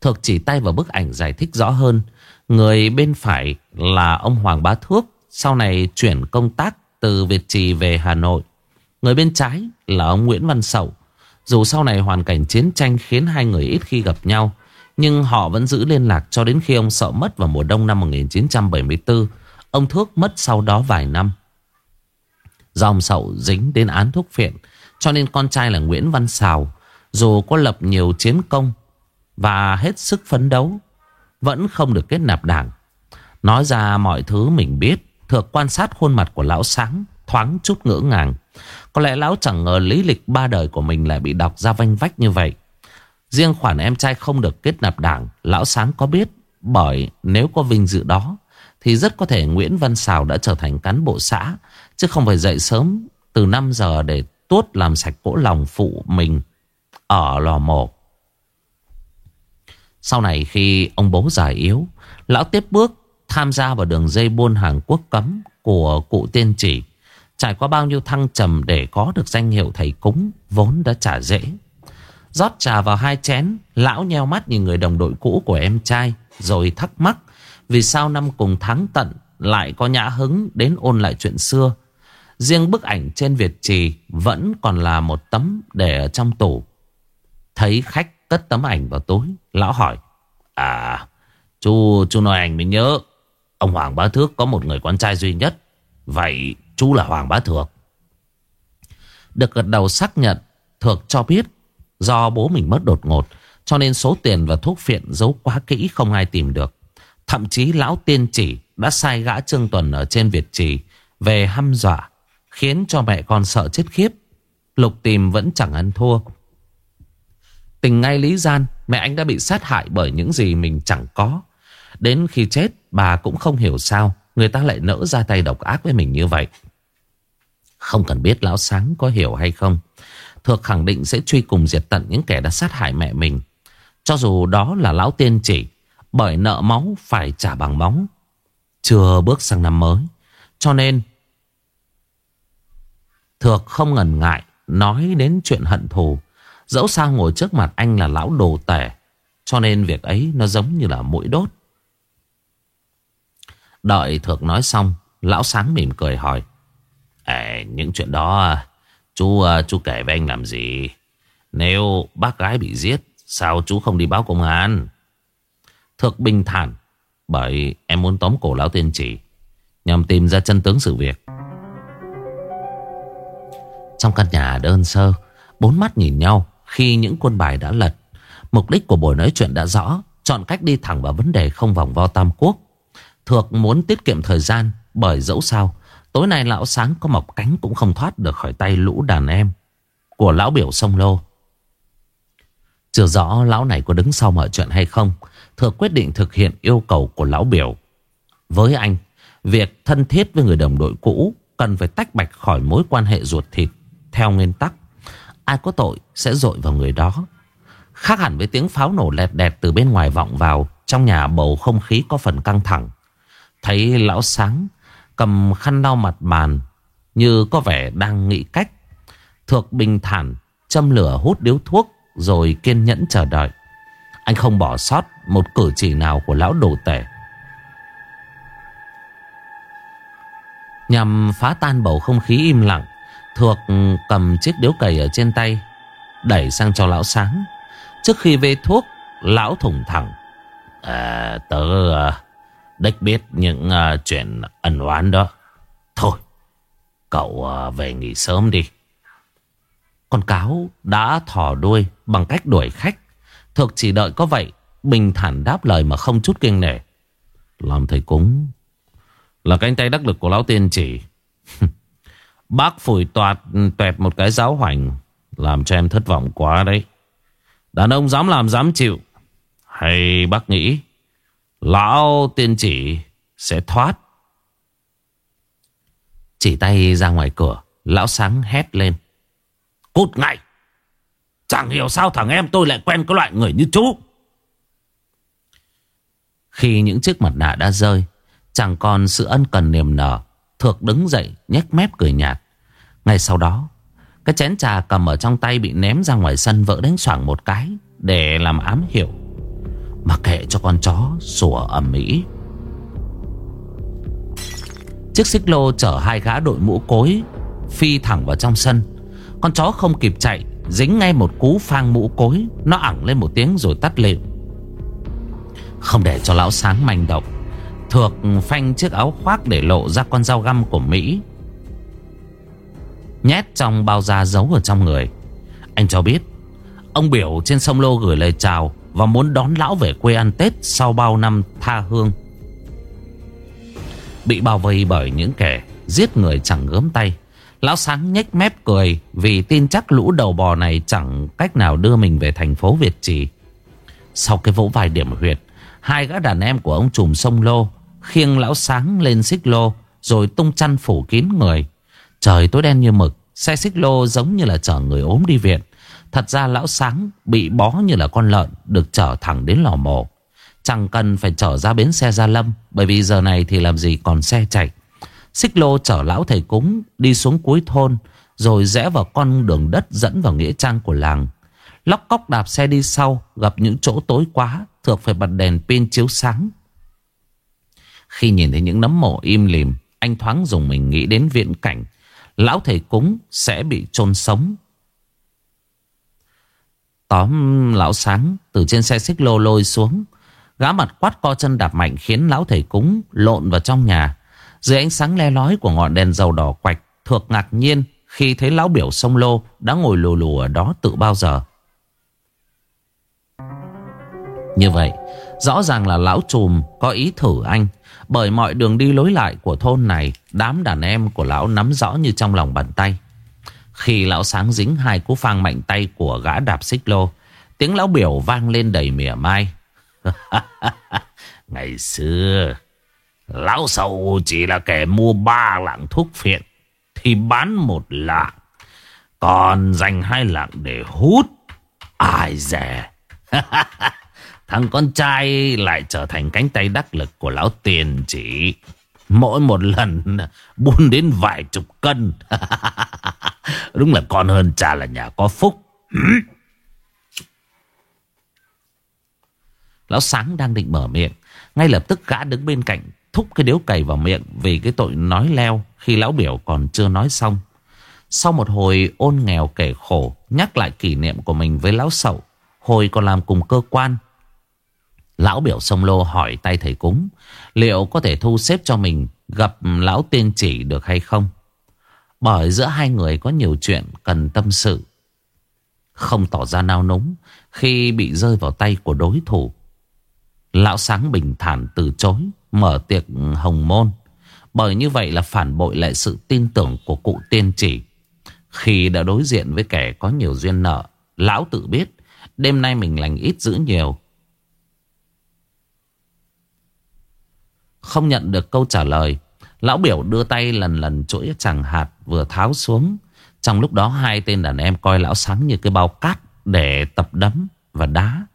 Thực chỉ tay vào bức ảnh giải thích rõ hơn, Người bên phải là ông Hoàng Bá Thước, Sau này chuyển công tác từ Việt Trì về Hà Nội. Người bên trái là ông Nguyễn Văn Sậu. Dù sau này hoàn cảnh chiến tranh khiến hai người ít khi gặp nhau, Nhưng họ vẫn giữ liên lạc cho đến khi ông Sậu mất vào mùa đông năm 1974 Ông Thước mất sau đó vài năm. Do ông Sậu dính đến án thuốc phiện cho nên con trai là Nguyễn Văn Sào, Dù có lập nhiều chiến công Và hết sức phấn đấu, Vẫn không được kết nạp đảng. Nói ra mọi thứ mình biết Thược quan sát khuôn mặt của lão sáng Thoáng chút ngỡ ngàng. Có lẽ lão chẳng ngờ lý lịch ba đời của mình Lại bị đọc ra vanh vách như vậy. Riêng khoản em trai không được kết nạp đảng, Lão sáng có biết, Bởi nếu có vinh dự đó, Thì rất có thể Nguyễn Văn Sào đã trở thành cán bộ xã, Chứ không phải dậy sớm Từ 5 giờ để tuốt làm sạch cỗ lòng phụ mình Ở lò mổ Sau này khi ông bố già yếu Lão tiếp bước tham gia vào đường dây buôn hàng quốc cấm của cụ tiên chỉ. Trải qua bao nhiêu thăng trầm để có được danh hiệu thầy cúng vốn đã trả dễ. rót trà vào hai chén, lão nheo mắt nhìn người đồng đội cũ của em trai, rồi thắc mắc vì sao năm cùng tháng tận lại có nhã hứng đến ôn lại chuyện xưa. Riêng bức ảnh trên Việt Trì vẫn còn là một tấm để ở trong tủ. Thấy khách cất tấm ảnh vào túi, lão hỏi. À, chú, chú nói ảnh mình nhớ. Ông Hoàng Bá Thước có một người con trai duy nhất. Vậy chú là Hoàng Bá Thược. Được gật đầu xác nhận, Thược cho biết do bố mình mất đột ngột, cho nên số tiền và thuốc phiện giấu quá kỹ không ai tìm được. Thậm chí lão tiên chỉ đã sai gã Trương Tuần ở trên Việt Trì về hăm dọa, khiến cho mẹ con sợ chết khiếp. Lục tìm vẫn chẳng ăn thua. Tình ngay lý gian, mẹ anh đã bị sát hại bởi những gì mình chẳng có. Đến khi chết bà cũng không hiểu sao Người ta lại nỡ ra tay độc ác với mình như vậy Không cần biết lão sáng có hiểu hay không Thược khẳng định sẽ truy cùng diệt tận những kẻ đã sát hại mẹ mình Cho dù đó là lão tiên chỉ Bởi nợ máu phải trả bằng máu Chưa bước sang năm mới Cho nên Thược không ngần ngại Nói đến chuyện hận thù. Dẫu sao ngồi trước mặt anh là lão đồ tể Cho nên việc ấy nó giống như là mũi đốt. Đợi Thược nói xong Lão Sáng mỉm cười hỏi Ê, những chuyện đó chú ờ, chú kể với anh làm gì? Nếu bác gái bị giết Sao chú không đi báo công an? Thược bình thản Bởi em muốn tóm cổ lão tiên chỉ Nhằm tìm ra chân tướng sự việc. Trong căn nhà đơn sơ, Bốn mắt nhìn nhau Khi những quân bài đã lật. Mục đích của buổi nói chuyện đã rõ, Chọn cách đi thẳng vào vấn đề không vòng vo tam quốc. Thược muốn tiết kiệm thời gian, Bởi dẫu sao, Tối nay lão sáng có mọc cánh cũng không thoát được khỏi tay lũ đàn em Của lão biểu sông lô. Chưa rõ lão này có đứng sau mọi chuyện hay không, Thược quyết định thực hiện yêu cầu của lão biểu. Với anh, Việc thân thiết với người đồng đội cũ Cần phải tách bạch khỏi mối quan hệ ruột thịt. Theo nguyên tắc Ai có tội sẽ dội vào người đó Khác hẳn với tiếng pháo nổ lẹt đẹt từ bên ngoài vọng vào Trong nhà bầu không khí có phần căng thẳng Thấy lão sáng cầm khăn lau mặt bàn như có vẻ đang nghĩ cách. Thược bình thản châm lửa hút điếu thuốc rồi kiên nhẫn chờ đợi. Anh không bỏ sót một cử chỉ nào của lão đồ tể. Nhằm phá tan bầu không khí im lặng, Thược ừ, cầm chiếc điếu cày ở trên tay, đẩy sang cho lão sáng. Trước khi về thuốc, lão thủng thẳng. À, tớ... À, Đích biết những à, chuyện ẩn oán đó. Thôi Cậu à, về nghỉ sớm đi. Con cáo đã thò đuôi Bằng cách đuổi khách. Thực chỉ đợi có vậy Bình thản đáp lời mà không chút kinh nể. Làm thầy cúng Là cánh tay đắc lực của lão tiên chỉ. [laughs] Bác phủi toạt ừ, Tuẹt một cái giáo hoành, Làm cho em thất vọng quá đấy. Đàn ông dám làm dám chịu. Hay bác nghĩ, Lão tiên chỉ Sẽ thoát. Chỉ tay ra ngoài cửa, Lão sáng hét lên. Cút ngay! Chẳng hiểu sao thằng em tôi lại quen cái loại người như chú. Khi những chiếc mặt nạ đã rơi, Chẳng còn sự ân cần niềm nở. Thược đứng dậy, nhếch mép cười nhạt. Ngay sau đó, Cái chén trà cầm ở trong tay bị ném ra ngoài sân vỡ đánh xoảng một cái, Để làm ám hiệu Mà kệ cho con chó sủa ầm ĩ. Chiếc xích lô chở hai gã đội mũ cối Phi thẳng vào trong sân. Con chó không kịp chạy, Dính ngay một cú phang mũ cối, Nó ẳng lên một tiếng rồi tắt lịm Không để cho lão sáng manh động Thược phanh chiếc áo khoác để lộ ra con dao găm của Mỹ. Nhét trong bao da giấu ở trong người. Anh cho biết, Ông biểu trên sông Lô gửi lời chào Và muốn đón lão về quê ăn Tết Sau bao năm tha hương. Bị bao vây bởi những kẻ Giết người chẳng gớm tay, Lão Sáng nhếch mép cười Vì tin chắc lũ đầu bò này Chẳng cách nào đưa mình về thành phố Việt Trì. Sau cái vỗ vài điểm huyệt, Hai gã đàn em của ông trùm sông Lô Khiêng lão Sáng lên xích lô, Rồi tung chăn phủ kín người. Trời tối đen như mực, Xe xích lô giống như là chở người ốm đi viện. Thật ra lão Sáng bị bó như là con lợn, Được chở thẳng đến lò mổ. Chẳng cần phải chở ra bến xe Gia Lâm, Bởi vì giờ này thì làm gì còn xe chạy. Xích lô chở lão thầy cúng Đi xuống cuối thôn, Rồi rẽ vào con đường đất dẫn vào nghĩa trang của làng. Lóc cóc đạp xe đi sau, Gặp những chỗ tối quá Thược phải bật đèn pin chiếu sáng. Khi nhìn thấy những nấm mộ im lìm, Anh thoáng dùng mình nghĩ đến viện cảnh. Lão thầy cúng sẽ bị chôn sống. Tóm lão sáng, Từ trên xe xích lô lôi xuống. Gã mặt quát co chân đạp mạnh Khiến lão thầy cúng lộn vào trong nhà. Dưới ánh sáng le lói của ngọn đèn dầu đỏ quạch Thược ngạc nhiên Khi thấy lão biểu sông lô Đã ngồi lù lù ở đó tự bao giờ. Như vậy, Rõ ràng là lão trùm có ý thử anh. Bởi mọi đường đi lối lại của thôn này, Đám đàn em của lão nắm rõ như trong lòng bàn tay. Khi lão sáng dính hai cú phang mạnh tay của gã đạp xích lô, Tiếng lão biểu vang lên đầy mỉa mai. [laughs] Ngày xưa, Lão sầu chỉ là kẻ mua ba lạng thuốc phiện, Thì bán một lạng, Còn dành hai lạng để hút Ai dè. [laughs] Thằng con trai lại trở thành cánh tay đắc lực của lão tiền chỉ. Mỗi một lần [laughs] buôn đến vài chục cân. [laughs] Đúng là con hơn cha là nhà có phúc. [clears throat] Lão Sáng đang định mở miệng. Ngay lập tức gã đứng bên cạnh, Thúc cái điếu cày vào miệng Vì cái tội nói leo Khi lão biểu còn chưa nói xong. Sau một hồi ôn nghèo kể khổ, Nhắc lại kỷ niệm của mình với lão sậu, Hồi còn làm cùng cơ quan Lão biểu sông lô hỏi tay thầy cúng, Liệu có thể thu xếp cho mình Gặp lão tiên chỉ được hay không? Bởi giữa hai người có nhiều chuyện cần tâm sự. Không tỏ ra nao núng Khi bị rơi vào tay của đối thủ. Lão sáng bình thản từ chối, Mở tiệc hồng môn. Bởi như vậy là phản bội lại sự tin tưởng của cụ tiên chỉ. Khi đã đối diện với kẻ có nhiều duyên nợ, Lão tự biết Đêm nay mình lành ít giữ nhiều. Không nhận được câu trả lời. Lão biểu đưa tay lần lần chuỗi chẳng hạt vừa tháo xuống. Trong lúc đó, hai tên đàn em coi lão sáng như cái bao cát Để tập đấm và đá.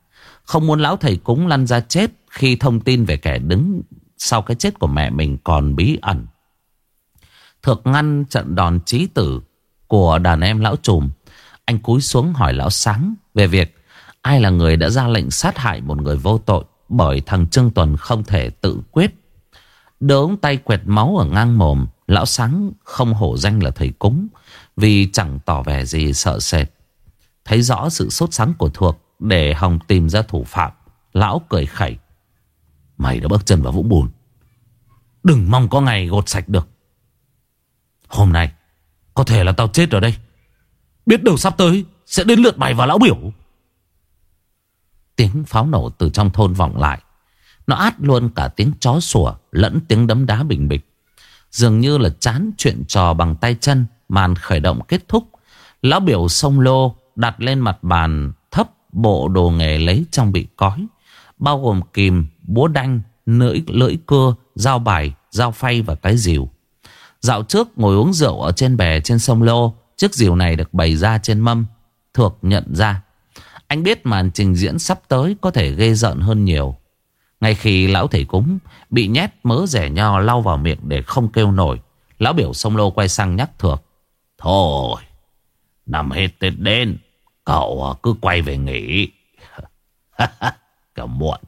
Không muốn lão thầy cúng lăn ra chết Khi thông tin về kẻ đứng sau cái chết của mẹ mình còn bí ẩn. Thược ngăn trận đòn trí tử của đàn em lão trùm, Anh cúi xuống hỏi lão sáng về việc Ai là người đã ra lệnh sát hại một người vô tội Bởi thằng Trương Tuần không thể tự quyết. Đỡ tay quẹt máu ở ngang mồm, Lão sáng không hổ danh là thầy cúng, Vì chẳng tỏ vẻ gì sợ sệt. Thấy rõ sự sốt sắng của thuộc Để Hồng tìm ra thủ phạm, Lão cười khẩy. Mày đã bước chân vào vũng bùn. Đừng mong có ngày gột sạch được. Hôm nay, Có thể là tao chết ở đây. Biết đâu sắp tới Sẽ đến lượt mày và lão biểu. Tiếng pháo nổ từ trong thôn vọng lại. Nó át luôn cả tiếng chó sủa Lẫn tiếng đấm đá bình bịch. Dường như là chán chuyện trò bằng tay chân Màn khởi động kết thúc. Lão biểu sông lô đặt lên mặt bàn thấp bộ đồ nghề lấy trong bị cói Bao gồm kìm, búa đanh, lưỡi, lưỡi cưa, dao bài, dao phay và cái rìu. Dạo trước ngồi uống rượu ở trên bè trên sông Lô Chiếc rìu này được bày ra trên mâm Thược nhận ra. Anh biết màn trình diễn sắp tới có thể ghê giận hơn nhiều. Ngay khi lão thầy cúng, Bị nhét mớ rẻ nho lau vào miệng để không kêu nổi, Lão biểu sông Lô quay sang nhắc Thược. Thôi, nằm hết Tết đến Cậu à, cứ quay về nghỉ. [laughs] Cậu muộn.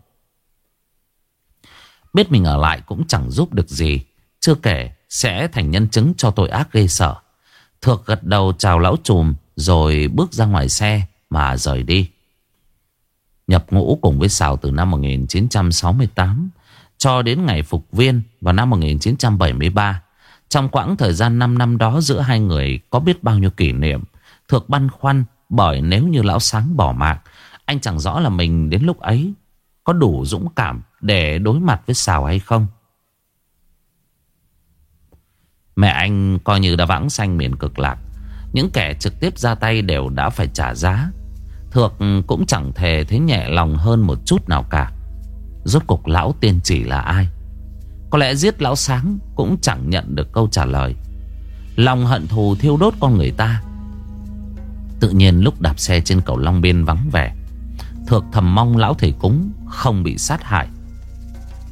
Biết mình ở lại cũng chẳng giúp được gì, Chưa kể sẽ thành nhân chứng cho tội ác gây sợ. Thược gật đầu chào lão trùm, Rồi bước ra ngoài xe mà rời đi. Nhập ngũ cùng với Sào từ năm 1968 Cho đến ngày phục viên vào năm 1973 Trong quãng thời gian 5 năm đó, giữa hai người có biết bao nhiêu kỷ niệm, Thược băn khoăn bởi nếu như lão sáng bỏ mạng, Anh chẳng rõ là mình đến lúc ấy Có đủ dũng cảm để đối mặt với Sào hay không. Mẹ anh coi như đã vãng sanh miền cực lạc. Những kẻ trực tiếp ra tay đều đã phải trả giá. Thược cũng chẳng thể thấy nhẹ lòng hơn một chút nào cả. Rốt cục lão tiên chỉ là ai? Có lẽ giết lão sáng cũng chẳng nhận được câu trả lời. Lòng hận thù thiêu đốt con người ta. Tự nhiên lúc đạp xe trên cầu Long Biên vắng vẻ, Thược thầm mong lão thầy cúng không bị sát hại.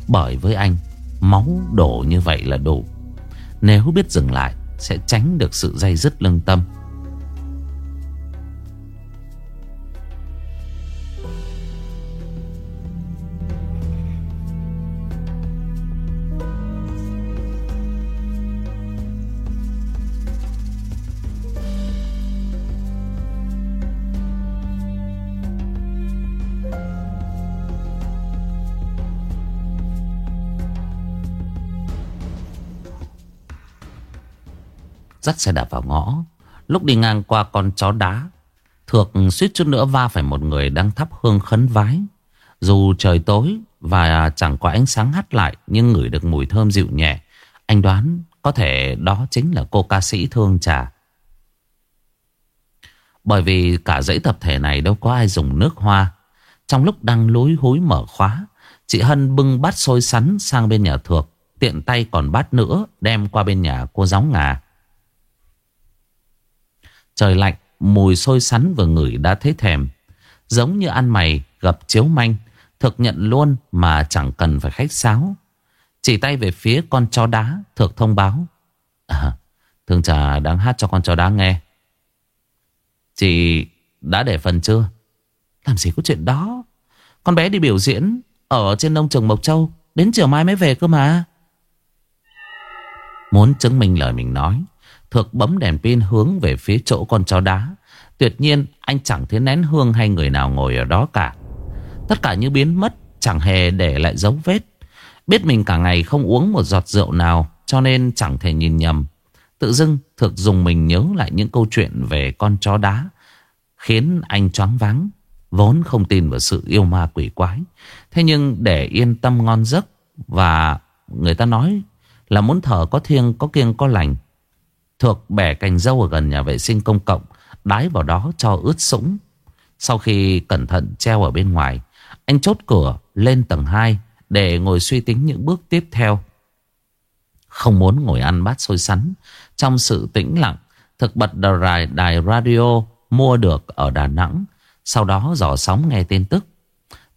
Bởi với anh, Máu đổ như vậy là đủ. Nếu biết dừng lại, Sẽ tránh được sự dây dứt lương tâm. Dắt xe đạp vào ngõ. Lúc đi ngang qua con chó đá, Thược suýt chút nữa va phải một người đang thắp hương khấn vái. Dù trời tối và chẳng có ánh sáng hắt lại, Nhưng ngửi được mùi thơm dịu nhẹ, Anh đoán có thể đó chính là cô ca sĩ thương trà. Bởi vì cả dãy tập thể này đâu có ai dùng nước hoa. Trong lúc đang lối hối mở khóa, Chị Hân bưng bát xôi sắn sang bên nhà Thược, Tiện tay còn bát nữa đem qua bên nhà cô giáo ngà. Trời lạnh, mùi sôi sắn vừa ngửi đã thấy thèm. Giống như ăn mày gặp chiếu manh. Thực nhận luôn mà chẳng cần phải khách sáo. Chỉ tay về phía con chó đá, thực thông báo. À, thương trà đang hát cho con chó đá nghe. Chị đã để phần chưa? Làm gì có chuyện đó. Con bé đi biểu diễn ở trên nông trường Mộc Châu. Đến chiều mai mới về cơ mà. Muốn chứng minh lời mình nói. Thược bấm đèn pin hướng về phía chỗ con chó đá. Tuyệt nhiên anh chẳng thấy nén hương hay người nào ngồi ở đó cả. Tất cả như biến mất, chẳng hề để lại dấu vết. Biết mình cả ngày không uống một giọt rượu nào, cho nên chẳng thể nhìn nhầm. Tự dưng Thực dùng mình nhớ lại những câu chuyện về con chó đá, khiến anh choáng váng. Vốn không tin vào sự yêu ma quỷ quái. Thế nhưng để yên tâm ngon giấc và người ta nói là muốn thở có thiêng, có kiêng, có lành. Thược bẻ cành dâu ở gần nhà vệ sinh công cộng Đái vào đó cho ướt sũng. Sau khi cẩn thận treo ở bên ngoài Anh chốt cửa lên tầng 2 Để ngồi suy tính những bước tiếp theo. Không muốn ngồi ăn bát xôi sắn Trong sự tĩnh lặng Thực bật đài, đài radio Mua được ở Đà Nẵng. Sau đó dò sóng nghe tin tức.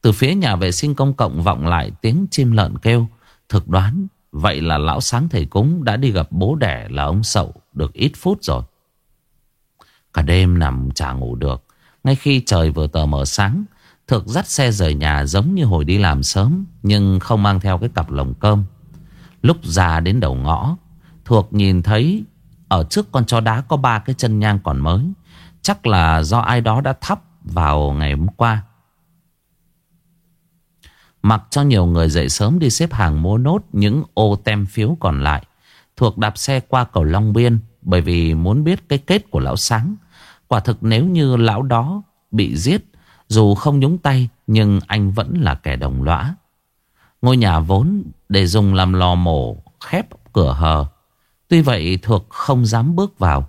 Từ phía nhà vệ sinh công cộng vọng lại tiếng chim lợn kêu Thực đoán Vậy là lão sáng thầy cúng đã đi gặp bố đẻ là ông Sậu được ít phút rồi. Cả đêm nằm chả ngủ được. Ngay khi trời vừa tờ mờ sáng, Thực dắt xe rời nhà giống như hồi đi làm sớm, nhưng không mang theo cái cặp lồng cơm. Lúc ra đến đầu ngõ, Thuộc nhìn thấy ở trước con chó đá có ba cái chân nhang còn mới. Chắc là do ai đó đã thắp vào ngày hôm qua. Mặc cho nhiều người dậy sớm đi xếp hàng mua nốt những ô tem phiếu còn lại. Thuộc đạp xe qua cầu Long Biên Bởi vì muốn biết cái kết của lão sáng. Quả thực nếu như lão đó bị giết, Dù không nhúng tay, Nhưng anh vẫn là kẻ đồng lõa. Ngôi nhà vốn để dùng làm lò mổ, Khép cửa hờ. Tuy vậy thuộc không dám bước vào,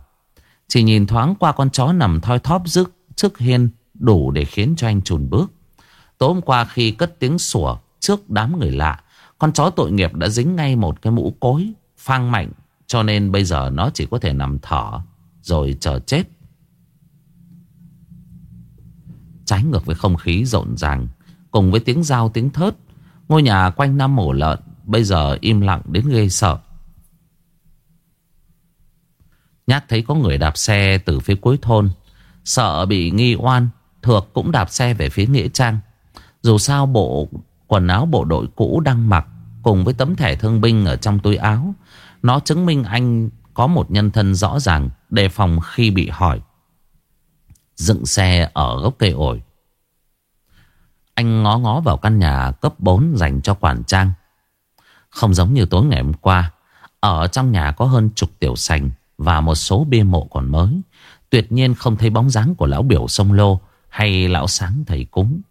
Chỉ nhìn thoáng qua con chó nằm thoi thóp rước trước hiên Đủ để khiến cho anh chùn bước. Tối hôm qua khi cất tiếng sủa Trước đám người lạ. Con chó tội nghiệp đã dính ngay một cái mũ cối Phang mạnh, Cho nên bây giờ nó chỉ có thể nằm thở, Rồi chờ chết. Trái ngược với không khí rộn ràng, Cùng với tiếng dao tiếng thớt, Ngôi nhà quanh năm mổ lợn, Bây giờ im lặng đến ghê sợ. Nhát thấy có người đạp xe từ phía cuối thôn, Sợ bị nghi oan, Thược cũng đạp xe về phía Nghĩa Trang. Dù sao bộ quần áo bộ đội cũ đang mặc Cùng với tấm thẻ thương binh ở trong túi áo, Nó chứng minh anh có một nhân thân rõ ràng Đề phòng khi bị hỏi. Dựng xe ở gốc cây ổi. Anh ngó ngó vào căn nhà cấp 4 dành cho quản trang. Không giống như tối ngày hôm qua, Ở trong nhà có hơn chục tiểu sành Và một số bia mộ còn mới. Tuyệt nhiên không thấy bóng dáng của lão biểu sông lô Hay lão sáng thầy cúng.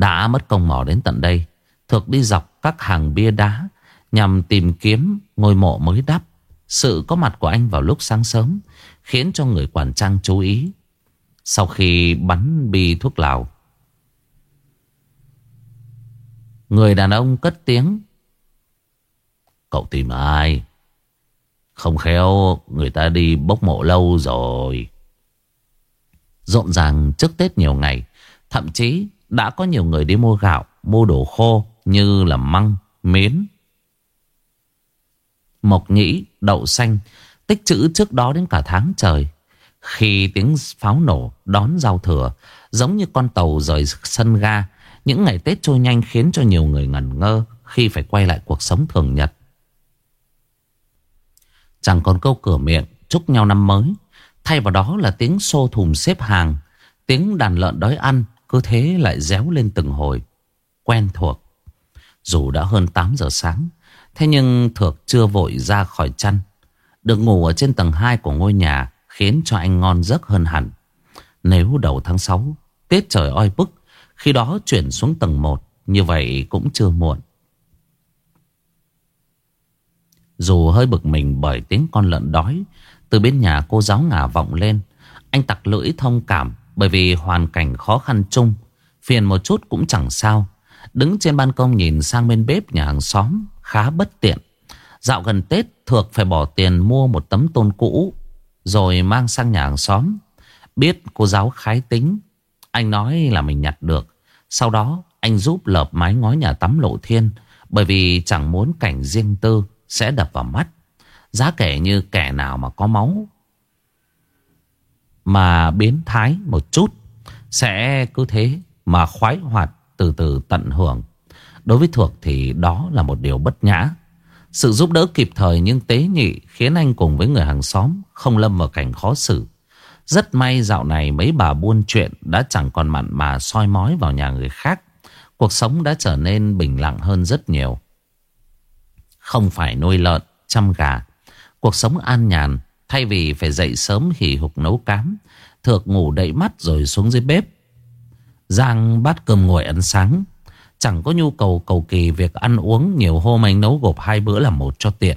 Đã mất công mò đến tận đây Thực đi dọc các hàng bia đá, Nhằm tìm kiếm ngôi mộ mới đắp Sự có mặt của anh vào lúc sáng sớm Khiến cho người quản trang chú ý Sau khi bắn bi thuốc lào, Người đàn ông cất tiếng, Cậu tìm ai không khéo, người ta đi bốc mộ lâu rồi. Rộn ràng trước Tết nhiều ngày. Thậm chí đã có nhiều người đi mua gạo, mua đồ khô như là măng, miến. Mộc nhĩ, đậu xanh, tích trữ trước đó đến cả tháng trời. Khi tiếng pháo nổ đón giao thừa, giống như con tàu rời sân ga, những ngày Tết trôi nhanh khiến cho nhiều người ngẩn ngơ khi phải quay lại cuộc sống thường nhật. Chẳng còn câu cửa miệng chúc nhau năm mới Thay vào đó là tiếng xô thùng xếp hàng Tiếng đàn lợn đói ăn cứ thế lại réo lên từng hồi, Quen thuộc. Dù đã hơn 8 giờ sáng, Thế nhưng Thược chưa vội ra khỏi chăn. Được ngủ ở trên tầng 2 của ngôi nhà Khiến cho anh ngon giấc hơn hẳn. Nếu đầu tháng 6 Tết trời oi bức, Khi đó chuyển xuống tầng 1 Như vậy cũng chưa muộn. Dù hơi bực mình bởi tiếng con lợn đói, Từ bên nhà cô giáo ngả vọng lên, Anh tặc lưỡi thông cảm. Bởi vì hoàn cảnh khó khăn chung, Phiền một chút cũng chẳng sao. Đứng trên ban công nhìn sang bên bếp nhà hàng xóm, Khá bất tiện. Dạo gần Tết, Thược phải bỏ tiền mua một tấm tôn cũ, Rồi mang sang nhà hàng xóm. Biết cô giáo khái tính, Anh nói là mình nhặt được. Sau đó, anh giúp lợp mái ngói nhà tắm lộ thiên, Bởi vì chẳng muốn cảnh riêng tư sẽ đập vào mắt. Giá kể như kẻ nào mà có máu mà biến thái một chút sẽ cứ thế mà khoái hoạt từ từ tận hưởng. Đối với Thuộc thì đó là một điều bất nhã. Sự giúp đỡ kịp thời nhưng tế nhị khiến anh cùng với người hàng xóm không lâm vào cảnh khó xử. Rất may dạo này mấy bà buôn chuyện đã chẳng còn mặn mà soi mói vào nhà người khác. Cuộc sống đã trở nên bình lặng hơn rất nhiều. Không phải nuôi lợn, chăm gà Cuộc sống an nhàn Thay vì phải dậy sớm hỉ hục nấu cám, Thược ngủ đậy mắt rồi xuống dưới bếp. Giang bát cơm ngồi ăn sáng. Chẳng có nhu cầu cầu kỳ việc ăn uống Nhiều hôm anh nấu gộp hai bữa là một cho tiện.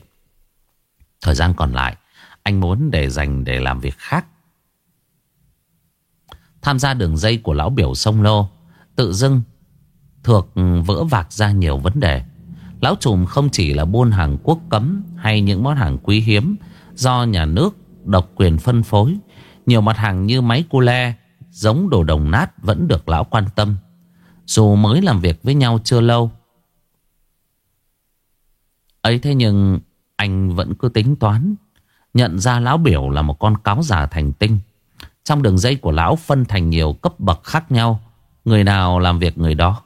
Thời gian còn lại, Anh muốn để dành để làm việc khác. Tham gia đường dây của lão biểu sông lô, Tự dưng, Thược vỡ vạc ra nhiều vấn đề. Lão trùm không chỉ là buôn hàng quốc cấm hay những món hàng quý hiếm do nhà nước độc quyền phân phối. Nhiều mặt hàng như máy cu le, giống đồ đồng nát vẫn được lão quan tâm. Dù mới làm việc với nhau chưa lâu. ấy thế nhưng anh vẫn cứ tính toán. Nhận ra lão biểu là một con cáo già thành tinh. Trong đường dây của lão phân thành nhiều cấp bậc khác nhau. Người nào làm việc người đó.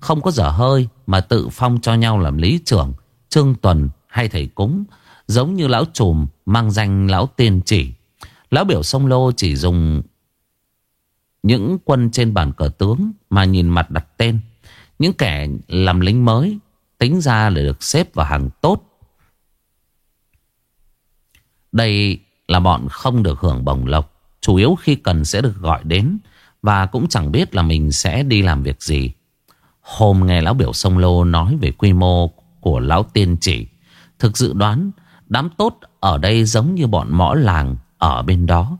Không có dở hơi mà tự phong cho nhau làm lý trưởng, trương tuần hay thầy cúng. Giống như lão trùm mang danh lão tiên chỉ. Lão biểu sông lô chỉ dùng những quân trên bàn cờ tướng mà nhìn mặt đặt tên. Những kẻ làm lính mới tính ra là được xếp vào hàng tốt. Đây là bọn không được hưởng bổng lộc. Chủ yếu khi cần sẽ được gọi đến. Và cũng chẳng biết là mình sẽ đi làm việc gì. Hôm nghe lão biểu sông lô nói về quy mô của lão tiên chỉ. Thực dự đoán đám tốt ở đây giống như bọn mõ làng ở bên đó.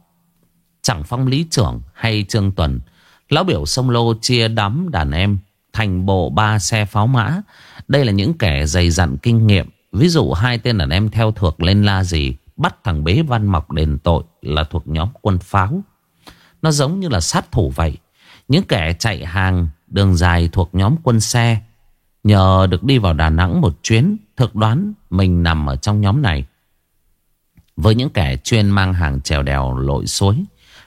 Chẳng phong lý trưởng hay trương tuần. Lão biểu sông lô chia đám đàn em thành bộ ba xe pháo mã. Đây là những kẻ dày dặn kinh nghiệm. Ví dụ hai tên đàn em theo thuộc lên la gì bắt thằng bế văn mọc đền tội là thuộc nhóm quân pháo. Nó giống như là sát thủ vậy. Những kẻ chạy hàng đường dài thuộc nhóm quân xe. Nhờ được đi vào Đà Nẵng một chuyến, thực đoán mình nằm ở trong nhóm này. Với những kẻ chuyên mang hàng trèo đèo lội suối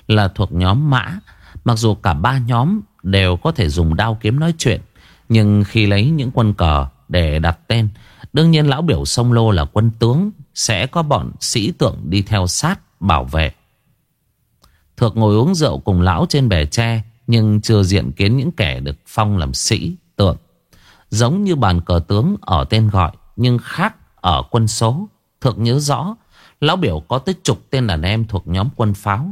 là thuộc nhóm mã. Mặc dù cả ba nhóm đều có thể dùng đao kiếm nói chuyện. Nhưng khi lấy những quân cờ để đặt tên, đương nhiên lão biểu sông lô là quân tướng, sẽ có bọn sĩ tượng đi theo sát bảo vệ. Thược ngồi uống rượu cùng lão trên bè tre, nhưng chưa diện kiến những kẻ được phong làm sĩ tượng. Giống như bàn cờ tướng ở tên gọi, nhưng khác ở quân số. Thượng nhớ rõ, lão biểu có tới chục tên đàn em thuộc nhóm quân pháo.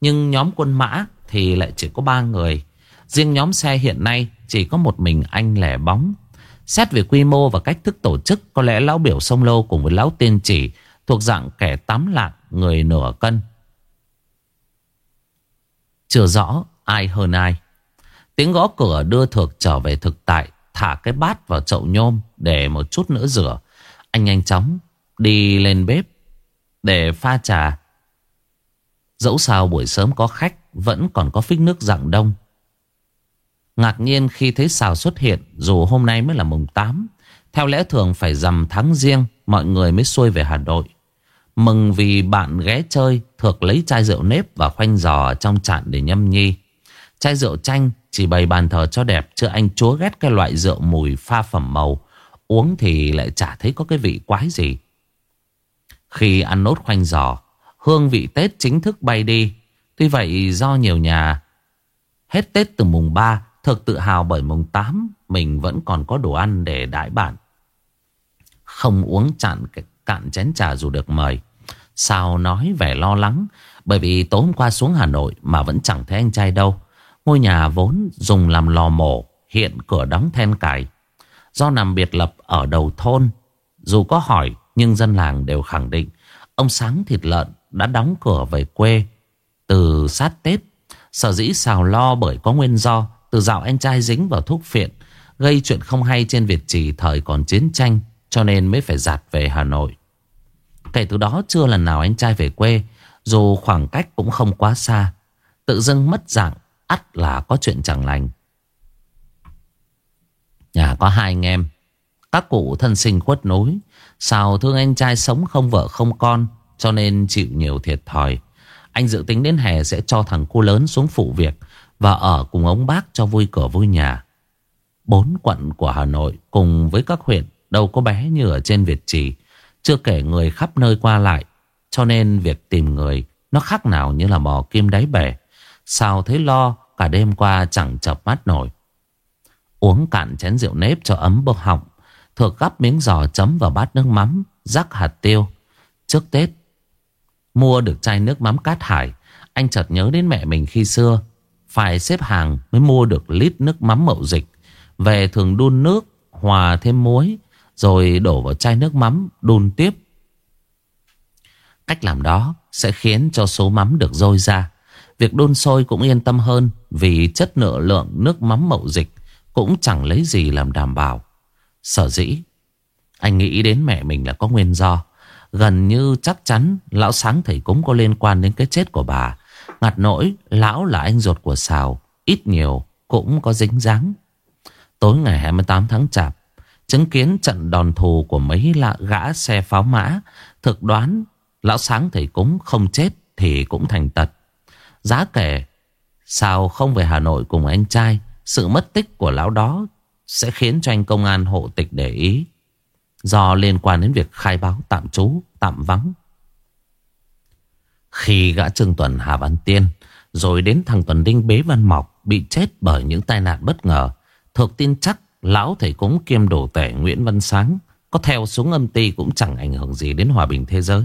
Nhưng nhóm quân mã thì lại chỉ có ba người. Riêng nhóm xe hiện nay chỉ có một mình anh lẻ bóng. Xét về quy mô và cách thức tổ chức, có lẽ lão biểu sông lô cùng với lão tiên chỉ thuộc dạng kẻ tám lạng, người nửa cân. Chưa rõ ai hơn ai. Tiếng gõ cửa đưa thược trở về thực tại, thả cái bát vào chậu nhôm để một chút nữa rửa. Anh nhanh chóng đi lên bếp để pha trà. Dẫu sao buổi sớm có khách, vẫn còn có phích nước dạng đông. Ngạc nhiên khi thấy xào xuất hiện Dù hôm nay mới là mùng 8 Theo lẽ thường phải dằm tháng riêng Mọi người mới xuôi về Hà Nội Mừng vì bạn ghé chơi Thược lấy chai rượu nếp và khoanh giò trong chạn để nhâm nhi Chai rượu chanh chỉ bày bàn thờ cho đẹp, Chứ anh chúa ghét cái loại rượu mùi pha phẩm màu. Uống thì lại chả thấy có cái vị quái gì. Khi ăn nốt khoanh giò, Hương vị Tết chính thức bay đi. Tuy vậy, do nhiều nhà, Hết Tết từ mùng 3 Thực tự hào bởi mùng 8 Mình vẫn còn có đồ ăn để đãi bạn. Không uống chặn cạn chén trà dù được mời. Sao nói vẻ lo lắng, Bởi vì tối hôm qua xuống Hà Nội Mà vẫn chẳng thấy anh trai đâu. Ngôi nhà vốn dùng làm lò mổ, Hiện cửa đóng then cài. Do nằm biệt lập ở đầu thôn, Dù có hỏi, Nhưng dân làng đều khẳng định, Ông Sáng thịt lợn đã đóng cửa về quê. Từ sát Tết, Sở dĩ xào lo bởi có nguyên do từ dạo anh trai dính vào thuốc phiện, Gây chuyện không hay trên Việt Trì thời còn chiến tranh, Cho nên mới phải giạt về Hà Nội. Kể từ đó chưa lần nào anh trai về quê, Dù khoảng cách cũng không quá xa, Tự dưng mất dạng ắt là có chuyện chẳng lành Nhà có hai anh em, Các cụ thân sinh khuất nối Sao thương anh trai sống không vợ không con, Cho nên chịu nhiều thiệt thòi Anh dự tính đến hè sẽ cho thằng cu lớn xuống phụ việc và ở cùng ông bác cho vui cửa vui nhà. Bốn quận của Hà Nội cùng với các huyện, đâu có bé như ở trên Việt Trì. Chưa kể người khắp nơi qua lại. Cho nên việc tìm người nó khác nào như là mò kim đáy bể. Sao thấy lo cả đêm qua chẳng chập mắt nổi. Uống cạn chén rượu nếp cho ấm bốc họng. Thược gắp miếng giò chấm vào bát nước mắm, rắc hạt tiêu. Trước Tết, mua được chai nước mắm cát hải. Anh chợt nhớ đến mẹ mình khi xưa. Phải xếp hàng mới mua được lít nước mắm mậu dịch Về thường đun nước Hòa thêm muối Rồi đổ vào chai nước mắm đun tiếp Cách làm đó sẽ khiến cho số mắm được dôi ra Việc đun sôi cũng yên tâm hơn, Vì chất nợ lượng nước mắm mậu dịch Cũng chẳng lấy gì làm đảm bảo. Sở dĩ, Anh nghĩ đến mẹ mình là có nguyên do. Gần như chắc chắn Lão sáng thầy cũng có liên quan đến cái chết của bà. Ngặt nỗi, lão là anh ruột của xào Ít nhiều cũng có dính dáng. Tối ngày 28 tháng chạp, Chứng kiến trận đòn thù của mấy lạ gã xe pháo mã, Thực đoán Lão sáng thầy cúng không chết Thì cũng thành tật. Giá kể, Sao không về Hà Nội cùng anh trai, Sự mất tích của lão đó Sẽ khiến cho anh công an hộ tịch để ý. Do liên quan đến việc khai báo tạm trú, Tạm vắng. Khi gã Trương Tuần, Hà Văn Tiên, Rồi đến thằng Tuần Đinh Bế Văn Mọc Bị chết bởi những tai nạn bất ngờ, Thuộc tin chắc Lão thầy cúng kiêm đồ tể Nguyễn Văn Sáng Có theo xuống âm ty cũng chẳng ảnh hưởng gì đến hòa bình thế giới.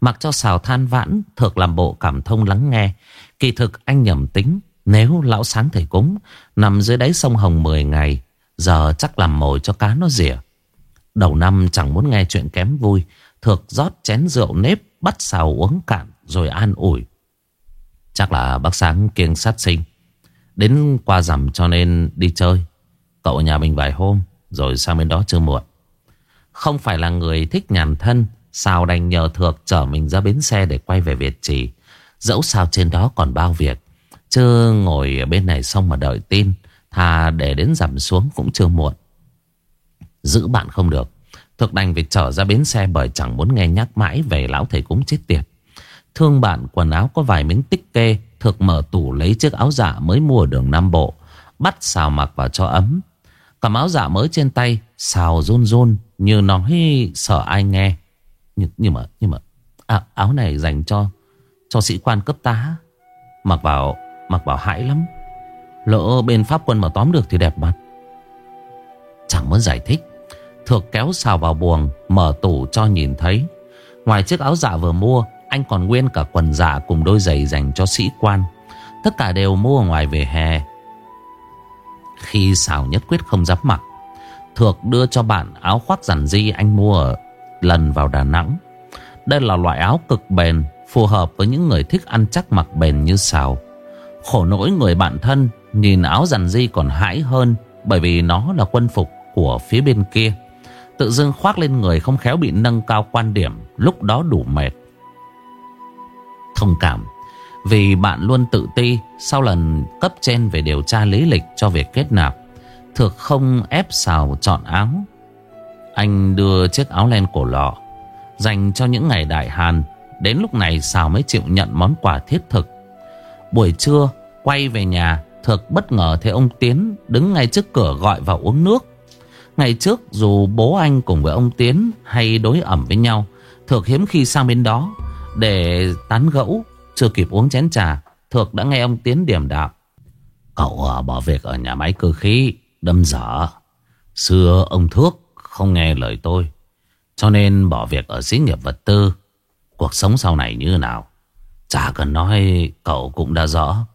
Mặc cho xào than vãn, Thược làm bộ cảm thông lắng nghe. Kỳ thực anh nhầm tính, Nếu lão sáng thầy cúng, Nằm dưới đáy sông Hồng 10 ngày, Giờ chắc làm mồi cho cá nó rỉa. Đầu năm chẳng muốn nghe chuyện kém vui, Thược rót chén rượu nếp, Bắt xào uống cạn, Rồi an ủi. Chắc là bác sáng kiêng sát sinh. Đến qua rằm cho nên đi chơi. Cậu ở nhà mình vài hôm, Rồi sang bên đó chưa muộn. Không phải là người thích nhàn thân Sao đành nhờ Thược chở mình ra bến xe Để quay về Việt Trì? Dẫu sao trên đó còn bao việc. Chứ ngồi ở bên này xong mà đợi tin, Thà để đến giảm xuống cũng chưa muộn. Giữ bạn không được. Thực đành việc trở ra bến xe Bởi chẳng muốn nghe nhắc mãi về lão thầy cúng chết tiệt. Thương bạn quần áo có vài miếng tích kê Thực mở tủ lấy chiếc áo dạ mới mua ở đường Nam Bộ, Bắt xào mặc vào cho ấm. Cầm áo dạ mới trên tay, Xào run run Như nói sợ ai nghe. Nhưng, nhưng mà nhưng mà à, Áo này dành cho Cho sĩ quan cấp tá. Mặc vào mặc vào hãi lắm. Lỡ bên Pháp quân mà tóm được thì đẹp mặt. Chẳng muốn giải thích. Thược kéo xào vào buồng Mở tủ cho nhìn thấy. Ngoài chiếc áo dạ vừa mua Anh còn nguyên cả quần dạ cùng đôi giày dành cho sĩ quan. Tất cả đều mua ngoài về hè. Khi xào nhất quyết không dám mặc Thược đưa cho bạn áo khoác giản di anh mua ở lần vào Đà Nẵng. Đây là loại áo cực bền, Phù hợp với những người thích ăn chắc mặc bền như xào. Khổ nỗi người bạn thân Nhìn áo dằn di còn hãi hơn Bởi vì nó là quân phục của phía bên kia. Tự dưng khoác lên người không khéo bị nâng cao quan điểm, Lúc đó đủ mệt. Thông cảm, Vì bạn luôn tự ti Sau lần cấp trên về điều tra lý lịch cho việc kết nạp. Thực không ép xào chọn áo. Anh đưa chiếc áo len cổ lọ, Dành cho những ngày đại hàn. Đến lúc này Sào mới chịu nhận món quà thiết thực. Buổi trưa, quay về nhà Thực bất ngờ thấy ông Tiến đứng ngay trước cửa gọi vào uống nước. Ngày trước, dù bố anh cùng với ông Tiến hay đối ẩm với nhau Thực hiếm khi sang bên đó. Để tán gẫu, Chưa kịp uống chén trà Thực đã nghe ông Tiến điểm đạo Cậu à, bỏ việc ở nhà máy cơ khí, Đâm dở. Xưa ông Thước không nghe lời tôi. Cho nên bỏ việc ở xí nghiệp vật tư. Cuộc sống sau này như nào? Chả cần nói, cậu cũng đã rõ.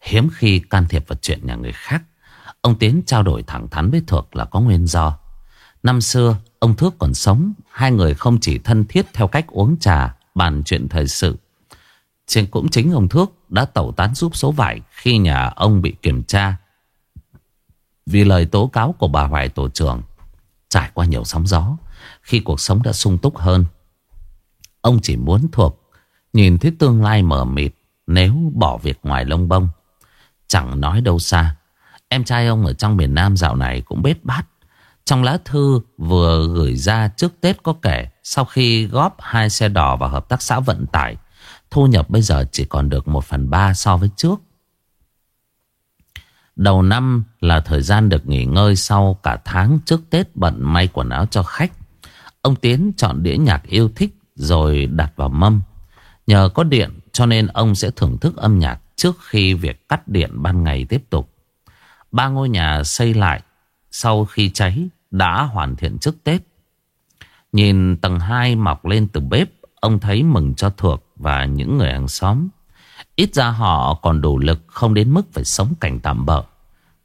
Hiếm khi can thiệp vào chuyện nhà người khác, Ông Tiến trao đổi thẳng thắn với Thược là có nguyên do. Năm xưa, ông Thước còn sống, Hai người không chỉ thân thiết theo cách uống trà, Bàn chuyện thời sự. Trên cũng chính ông Thước đã tẩu tán giúp số vải Khi nhà ông bị kiểm tra. Vì lời tố cáo của bà Hoài tổ trưởng Trải qua nhiều sóng gió, Khi cuộc sống đã sung túc hơn. Ông chỉ muốn thuộc, Nhìn thấy tương lai mờ mịt, Nếu bỏ việc ngoài lông bông. Chẳng nói đâu xa, Em trai ông ở trong miền Nam dạo này cũng bết bát. Trong lá thư vừa gửi ra trước Tết có kể, Sau khi góp hai xe đò vào hợp tác xã vận tải, Thu nhập bây giờ chỉ còn được một phần ba so với trước. Đầu năm là thời gian được nghỉ ngơi sau cả tháng trước Tết bận may quần áo cho khách Ông Tiến chọn đĩa nhạc yêu thích rồi đặt vào mâm Nhờ có điện cho nên ông sẽ thưởng thức âm nhạc trước khi việc cắt điện ban ngày tiếp tục. Ba ngôi nhà xây lại sau khi cháy đã hoàn thiện trước Tết. Nhìn tầng 2 mọc lên từ bếp, ông thấy mừng cho Thuộc và những người hàng xóm. Ít ra họ còn đủ lực không đến mức phải sống cảnh tạm bỡ.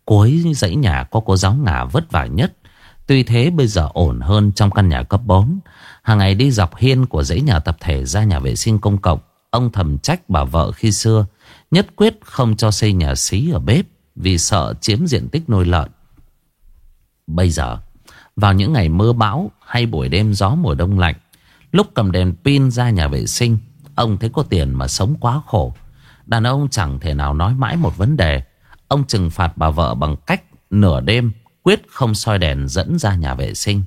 Cuối dãy nhà có cô giáo ngả vất vả nhất. Tuy thế bây giờ ổn hơn trong căn nhà cấp 4. Hàng ngày đi dọc hiên của dãy nhà tập thể ra nhà vệ sinh công cộng. Ông thầm trách bà vợ khi xưa, Nhất quyết không cho xây nhà xí ở bếp Vì sợ chiếm diện tích nuôi lợn Bây giờ, Vào những ngày mưa bão Hay buổi đêm gió mùa đông lạnh, Lúc cầm đèn pin ra nhà vệ sinh, Ông thấy có tiền mà sống quá khổ Đàn ông chẳng thể nào nói mãi một vấn đề Ông trừng phạt bà vợ bằng cách Nửa đêm quyết không soi đèn dẫn ra nhà vệ sinh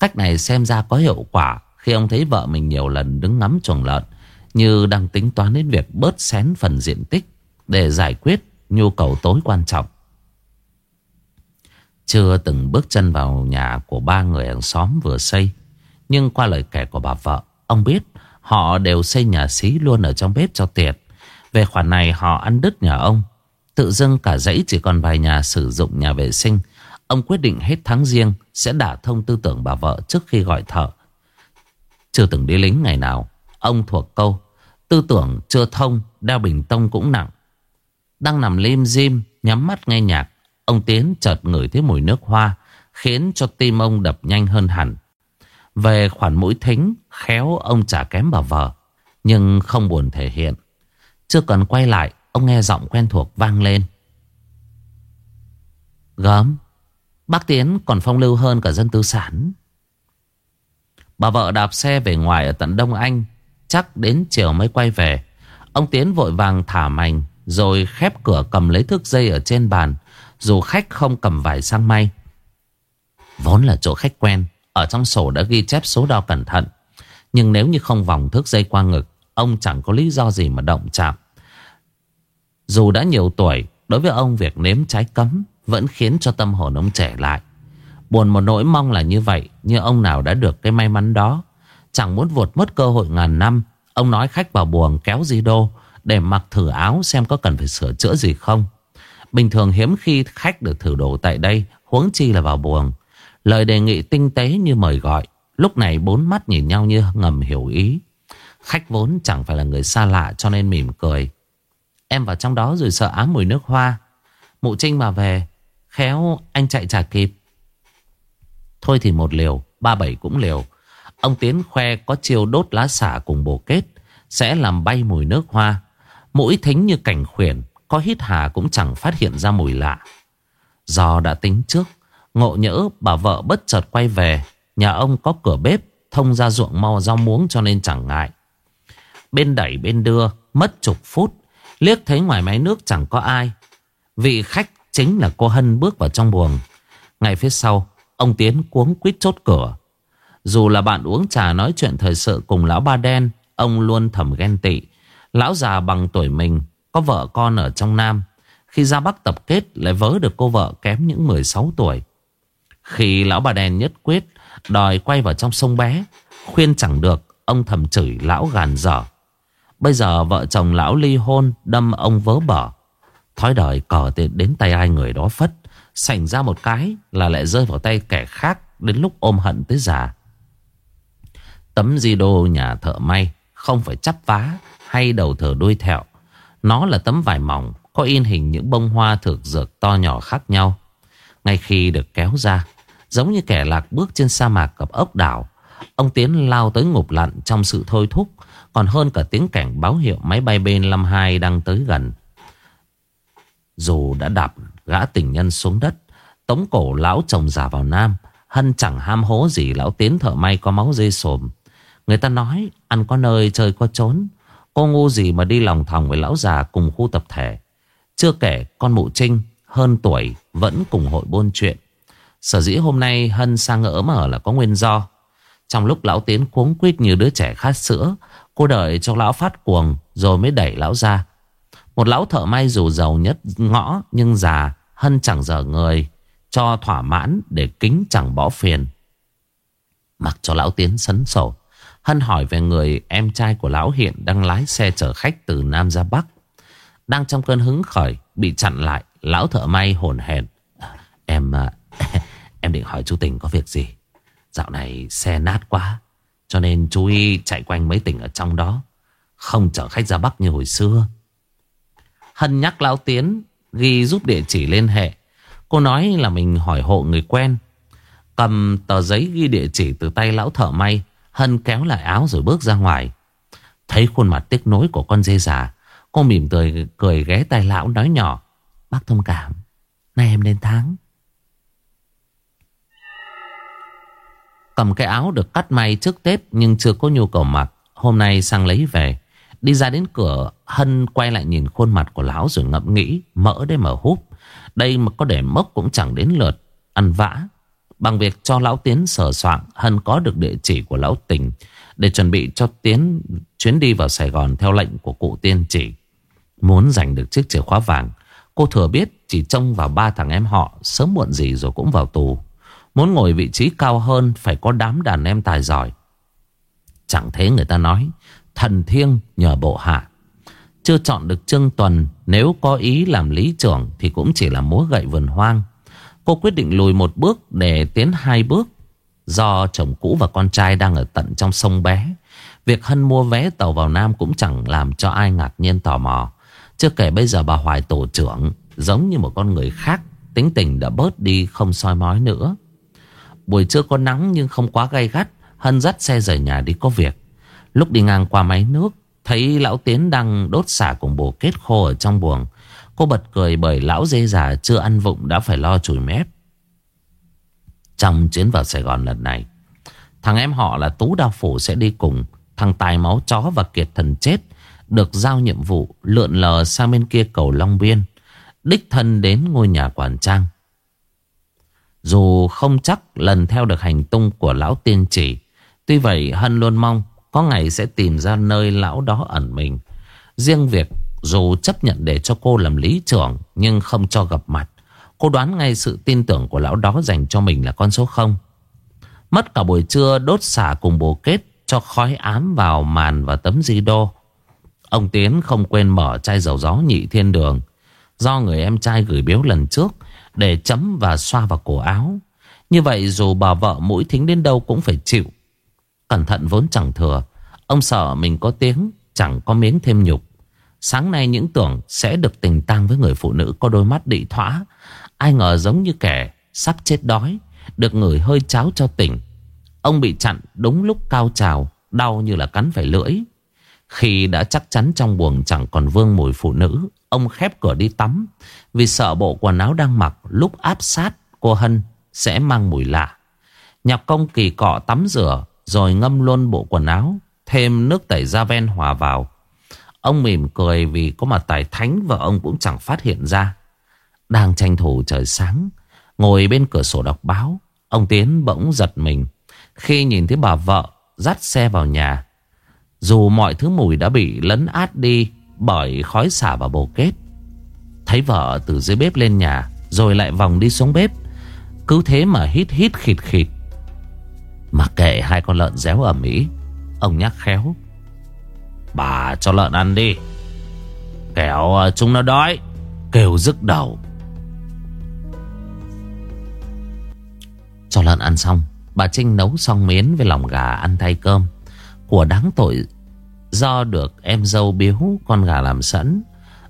Cách này xem ra có hiệu quả Khi ông thấy vợ mình nhiều lần đứng ngắm chuồng lợn như đang tính toán đến việc bớt xén phần diện tích để giải quyết nhu cầu tối quan trọng. Chưa từng bước chân vào nhà của ba người hàng xóm vừa xây. Nhưng qua lời kể của bà vợ, ông biết họ đều xây nhà xí luôn ở trong bếp cho tiệt. Về khoản này họ ăn đứt nhà ông. Tự dưng cả dãy chỉ còn vài nhà sử dụng nhà vệ sinh. Ông quyết định hết tháng riêng sẽ đả thông tư tưởng bà vợ trước khi gọi thợ. Chưa từng đi lính ngày nào, Ông thuộc câu, Tư tưởng chưa thông, Đeo bình tông cũng nặng Đang nằm lim dim, Nhắm mắt nghe nhạc, Ông Tiến chợt ngửi thấy mùi nước hoa, Khiến cho tim ông đập nhanh hơn hẳn Về khoản mũi thính, Khéo ông chả kém bà vợ, Nhưng không buồn thể hiện chưa cần quay lại, Ông nghe giọng quen thuộc vang lên. Gớm, Bác Tiến còn phong lưu hơn cả dân tư sản. Bà vợ đạp xe về ngoài ở tận Đông Anh, Chắc đến chiều mới quay về. Ông Tiến vội vàng thả mảnh, Rồi khép cửa cầm lấy thước dây ở trên bàn, Dù khách không cầm vải sang may. Vốn là chỗ khách quen, Ở trong sổ đã ghi chép số đo cẩn thận, Nhưng nếu như không vòng thước dây qua ngực Ông chẳng có lý do gì mà động chạm. Dù đã nhiều tuổi, Đối với ông việc nếm trái cấm Vẫn khiến cho tâm hồn ông trẻ lại. Buồn một nỗi mong là như vậy Nhưng ông nào đã được cái may mắn đó. Chẳng muốn vụt mất cơ hội ngàn năm, Ông nói khách vào buồng kéo di đô Để mặc thử áo xem có cần phải sửa chữa gì không. Bình thường hiếm khi khách được thử đồ tại đây, Huống chi là vào buồng. Lời đề nghị tinh tế như mời gọi, Lúc này bốn mắt nhìn nhau như ngầm hiểu ý. Khách vốn chẳng phải là người xa lạ cho nên mỉm cười. Em vào trong đó rồi sợ ám mùi nước hoa. Mụ Trinh mà về, Khéo anh chạy trả kịp. Thôi thì một liều, Ba bảy cũng liều. Ông Tiến khoe có chiêu đốt lá xả cùng bồ kết, Sẽ làm bay mùi nước hoa. Mũi thính như cảnh khuyển, Có hít hà cũng chẳng phát hiện ra mùi lạ. Do đã tính trước, Ngộ nhỡ bà vợ bất chợt quay về. Nhà ông có cửa bếp, Thông ra ruộng mau rau muống cho nên chẳng ngại. Bên đẩy bên đưa, Mất chục phút. Liếc thấy ngoài máy nước chẳng có ai. Vị khách chính là cô Hân bước vào trong buồng. Ngay phía sau, Ông Tiến cuống quýt chốt cửa. Dù là bạn uống trà nói chuyện thời sự cùng lão ba đen, Ông luôn thầm ghen tị. Lão già bằng tuổi mình, Có vợ con ở trong Nam. Khi ra Bắc tập kết, lại vớ được cô vợ kém những 16 tuổi. Khi lão bà đen nhất quyết, Đòi quay vào trong sông bé, Khuyên chẳng được, Ông thầm chửi lão gàn dở. Bây giờ vợ chồng lão ly hôn Đâm ông vớ bở. Thói đời cờ đến tay ai người đó phất, Sảnh ra một cái là lại rơi vào tay kẻ khác Đến lúc ôm hận tới già. Tấm di đô nhà thợ may Không phải chắp vá Hay đầu thờ đuôi thẹo. Nó là tấm vải mỏng, Có in hình những bông hoa thực dược to nhỏ khác nhau. Ngay khi được kéo ra, Giống như kẻ lạc bước trên sa mạc gặp ốc đảo, Ông Tiến lao tới ngục lặn trong sự thôi thúc còn hơn cả tiếng cảnh báo hiệu máy bay B-52 đang tới gần. Dù đã đạp gã tình nhân xuống đất, Tống cổ lão chồng giả vào nam, Hân chẳng ham hố gì lão tiến thợ may có máu dê sồm. Người ta nói, ăn có nơi, chơi có trốn Cô ngu gì mà đi lòng thòng với lão già cùng khu tập thể. Chưa kể con mụ trinh, hơn tuổi, vẫn cùng hội buôn chuyện. Sở dĩ hôm nay Hân sang ngỡ mở là có nguyên do. Trong lúc lão tiến cuống quýt như đứa trẻ khát sữa Cô đợi cho lão phát cuồng rồi mới đẩy lão ra một lão thợ may dù giàu nhất ngõ nhưng già Hân chẳng dở người Cho thỏa mãn để kính chẳng bỏ phiền Mặc cho lão tiến sấn sổ Hân hỏi về người em trai của lão hiện đang lái xe chở khách từ Nam ra Bắc. Đang trong cơn hứng khởi, bị chặn lại, lão thợ may hồn hển. Em, à, [laughs] em định hỏi chú Tình có việc gì? Dạo này xe nát quá, cho nên chú y chạy quanh mấy tỉnh ở trong đó. Không chở khách ra Bắc như hồi xưa. Hân nhắc Lão Tiến ghi giúp địa chỉ liên hệ. Cô nói là mình hỏi hộ người quen. Cầm tờ giấy ghi địa chỉ từ tay lão thợ may. Hân kéo lại áo rồi bước ra ngoài. Thấy khuôn mặt tiếc nối của con dê già. Cô mỉm cười, cười ghé tay lão nói nhỏ. Bác thông cảm. Nay em lên tháng. Cầm cái áo được cắt may trước Tết nhưng chưa có nhu cầu mặc. Hôm nay sang lấy về. Đi ra đến cửa, Hân quay lại nhìn khuôn mặt của lão rồi ngẫm nghĩ, Mỡ đấy mà húp Đây mà có để mốc cũng chẳng đến lượt Ăn vã Bằng việc cho lão Tiến sờ soạn Hân có được địa chỉ của lão Tình Để chuẩn bị cho Tiến chuyến đi vào Sài Gòn Theo lệnh của cụ tiên chỉ Muốn giành được chiếc chìa khóa vàng, Cô thừa biết chỉ trông vào ba thằng em họ, Sớm muộn gì rồi cũng vào tù Muốn ngồi vị trí cao hơn, Phải có đám đàn em tài giỏi Chẳng thế người ta nói, Thần thiêng nhờ bộ hạ Chưa chọn được Trương Tuần, Nếu có ý làm lý trưởng Thì cũng chỉ là múa gậy vườn hoang Cô quyết định lùi một bước để tiến hai bước Do chồng cũ và con trai đang ở tận trong sông bé, Việc Hân mua vé tàu vào Nam cũng chẳng làm cho ai ngạc nhiên tò mò. Chưa kể bây giờ bà Hoài tổ trưởng, giống như một con người khác. Tính tình đã bớt đi không soi mói nữa. Buổi trưa có nắng nhưng không quá gay gắt. Hân dắt xe rời nhà đi có việc. Lúc đi ngang qua máy nước, thấy lão Tiến đang đốt xả cùng bồ kết khô ở trong buồng. Cô bật cười bởi lão dê già chưa ăn vụng đã phải lo chùi mép. Trong chuyến vào Sài Gòn lần này, thằng em họ là Tú Đao Phủ sẽ đi cùng. Thằng Tài Máu Chó và Kiệt Thần Chết được giao nhiệm vụ lượn lờ sang bên kia cầu Long Biên. Đích thân đến ngôi nhà quản trang. Dù không chắc lần theo được hành tung của lão tiên chỉ, tuy vậy Hân luôn mong có ngày sẽ tìm ra nơi lão đó ẩn mình. Riêng việc dù chấp nhận để cho cô làm lý trưởng nhưng không cho gặp mặt. Cô đoán ngay sự tin tưởng của lão đó dành cho mình là con số không. Mất cả buổi trưa đốt xả cùng bồ kết cho khói ám vào màn và tấm di đô. Ông Tiến không quên mở chai dầu gió nhị thiên đường do người em trai gửi biếu lần trước để chấm và xoa vào cổ áo. Như vậy dù bà vợ mũi thính đến đâu cũng phải chịu. Cẩn thận vốn chẳng thừa. Ông sợ mình có tiếng chẳng có miếng thêm nhục. Sáng nay những tưởng sẽ được tình tang với người phụ nữ có đôi mắt đị thỏa. Ai ngờ giống như kẻ sắp chết đói, được người hơi cháo cho tỉnh. Ông bị chặn đúng lúc cao trào, đau như là cắn phải lưỡi. Khi đã chắc chắn trong buồng chẳng còn vương mùi phụ nữ, ông khép cửa đi tắm. Vì sợ bộ quần áo đang mặc lúc áp sát cô Hân sẽ mang mùi lạ. Nhọc công kỳ cọ tắm rửa rồi ngâm luôn bộ quần áo, thêm nước tẩy da ven hòa vào. Ông mỉm cười vì có mặt tài thánh và ông cũng chẳng phát hiện ra. Đang tranh thủ trời sáng, ngồi bên cửa sổ đọc báo, ông Tiến bỗng giật mình khi nhìn thấy bà vợ dắt xe vào nhà. Dù mọi thứ mùi đã bị lấn át đi bởi khói xả và bồ kết. Thấy vợ từ dưới bếp lên nhà rồi lại vòng đi xuống bếp. Cứ thế mà hít hít khịt khịt. Mặc kệ hai con lợn réo ở Mỹ, ông nhắc khéo. Bà cho lợn ăn đi Kẻo à, chúng nó đói Kêu rức đầu Cho lợn ăn xong Bà Trinh nấu xong miến với lòng gà ăn thay cơm Của đáng tội Do được em dâu biếu con gà làm sẵn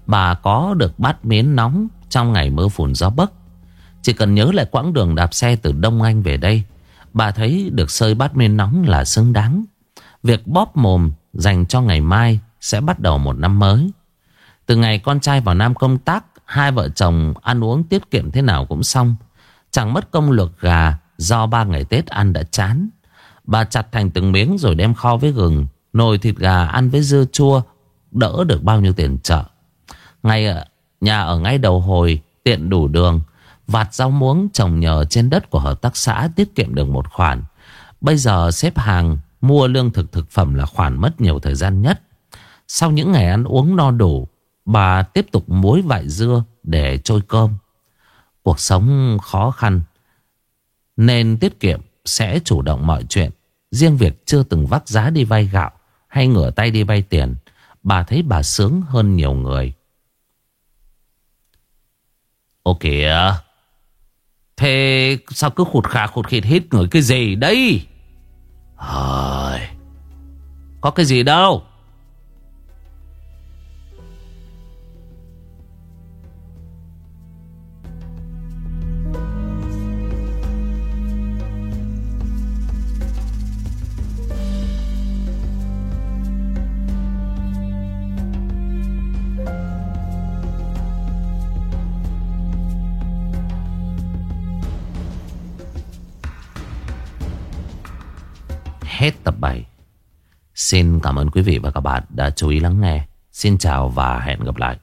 Bà có được bát miến nóng Trong ngày mưa phùn gió bấc Chỉ cần nhớ lại quãng đường đạp xe từ Đông Anh về đây Bà thấy được sơi bát miến nóng là xứng đáng Việc bóp mồm dành cho ngày mai sẽ bắt đầu một năm mới. Từ ngày con trai vào Nam công tác, hai vợ chồng ăn uống tiết kiệm thế nào cũng xong. Chẳng mất công luộc gà do ba ngày Tết ăn đã chán. Bà chặt thành từng miếng rồi đem kho với gừng, nồi thịt gà ăn với dưa chua, đỡ được bao nhiêu tiền chợ. Ngay ở nhà ở ngay đầu hồi, tiện đủ đường, vạt rau muống trồng nhờ trên đất của hợp tác xã tiết kiệm được một khoản. Bây giờ xếp hàng Mua lương thực thực phẩm là khoản mất nhiều thời gian nhất. Sau những ngày ăn uống no đủ, bà tiếp tục muối vải dưa để trôi cơm. Cuộc sống khó khăn, nên tiết kiệm sẽ chủ động mọi chuyện. Riêng việc chưa từng vác giá đi vay gạo hay ngửa tay đi vay tiền, bà thấy bà sướng hơn nhiều người. Ô kìa, thế sao cứ khụt khà khụt khịt hít người cái gì đây? Hời. Có cái gì đâu. Hết tập 7. Xin cảm ơn quý vị và các bạn đã chú ý lắng nghe. Xin chào và hẹn gặp lại.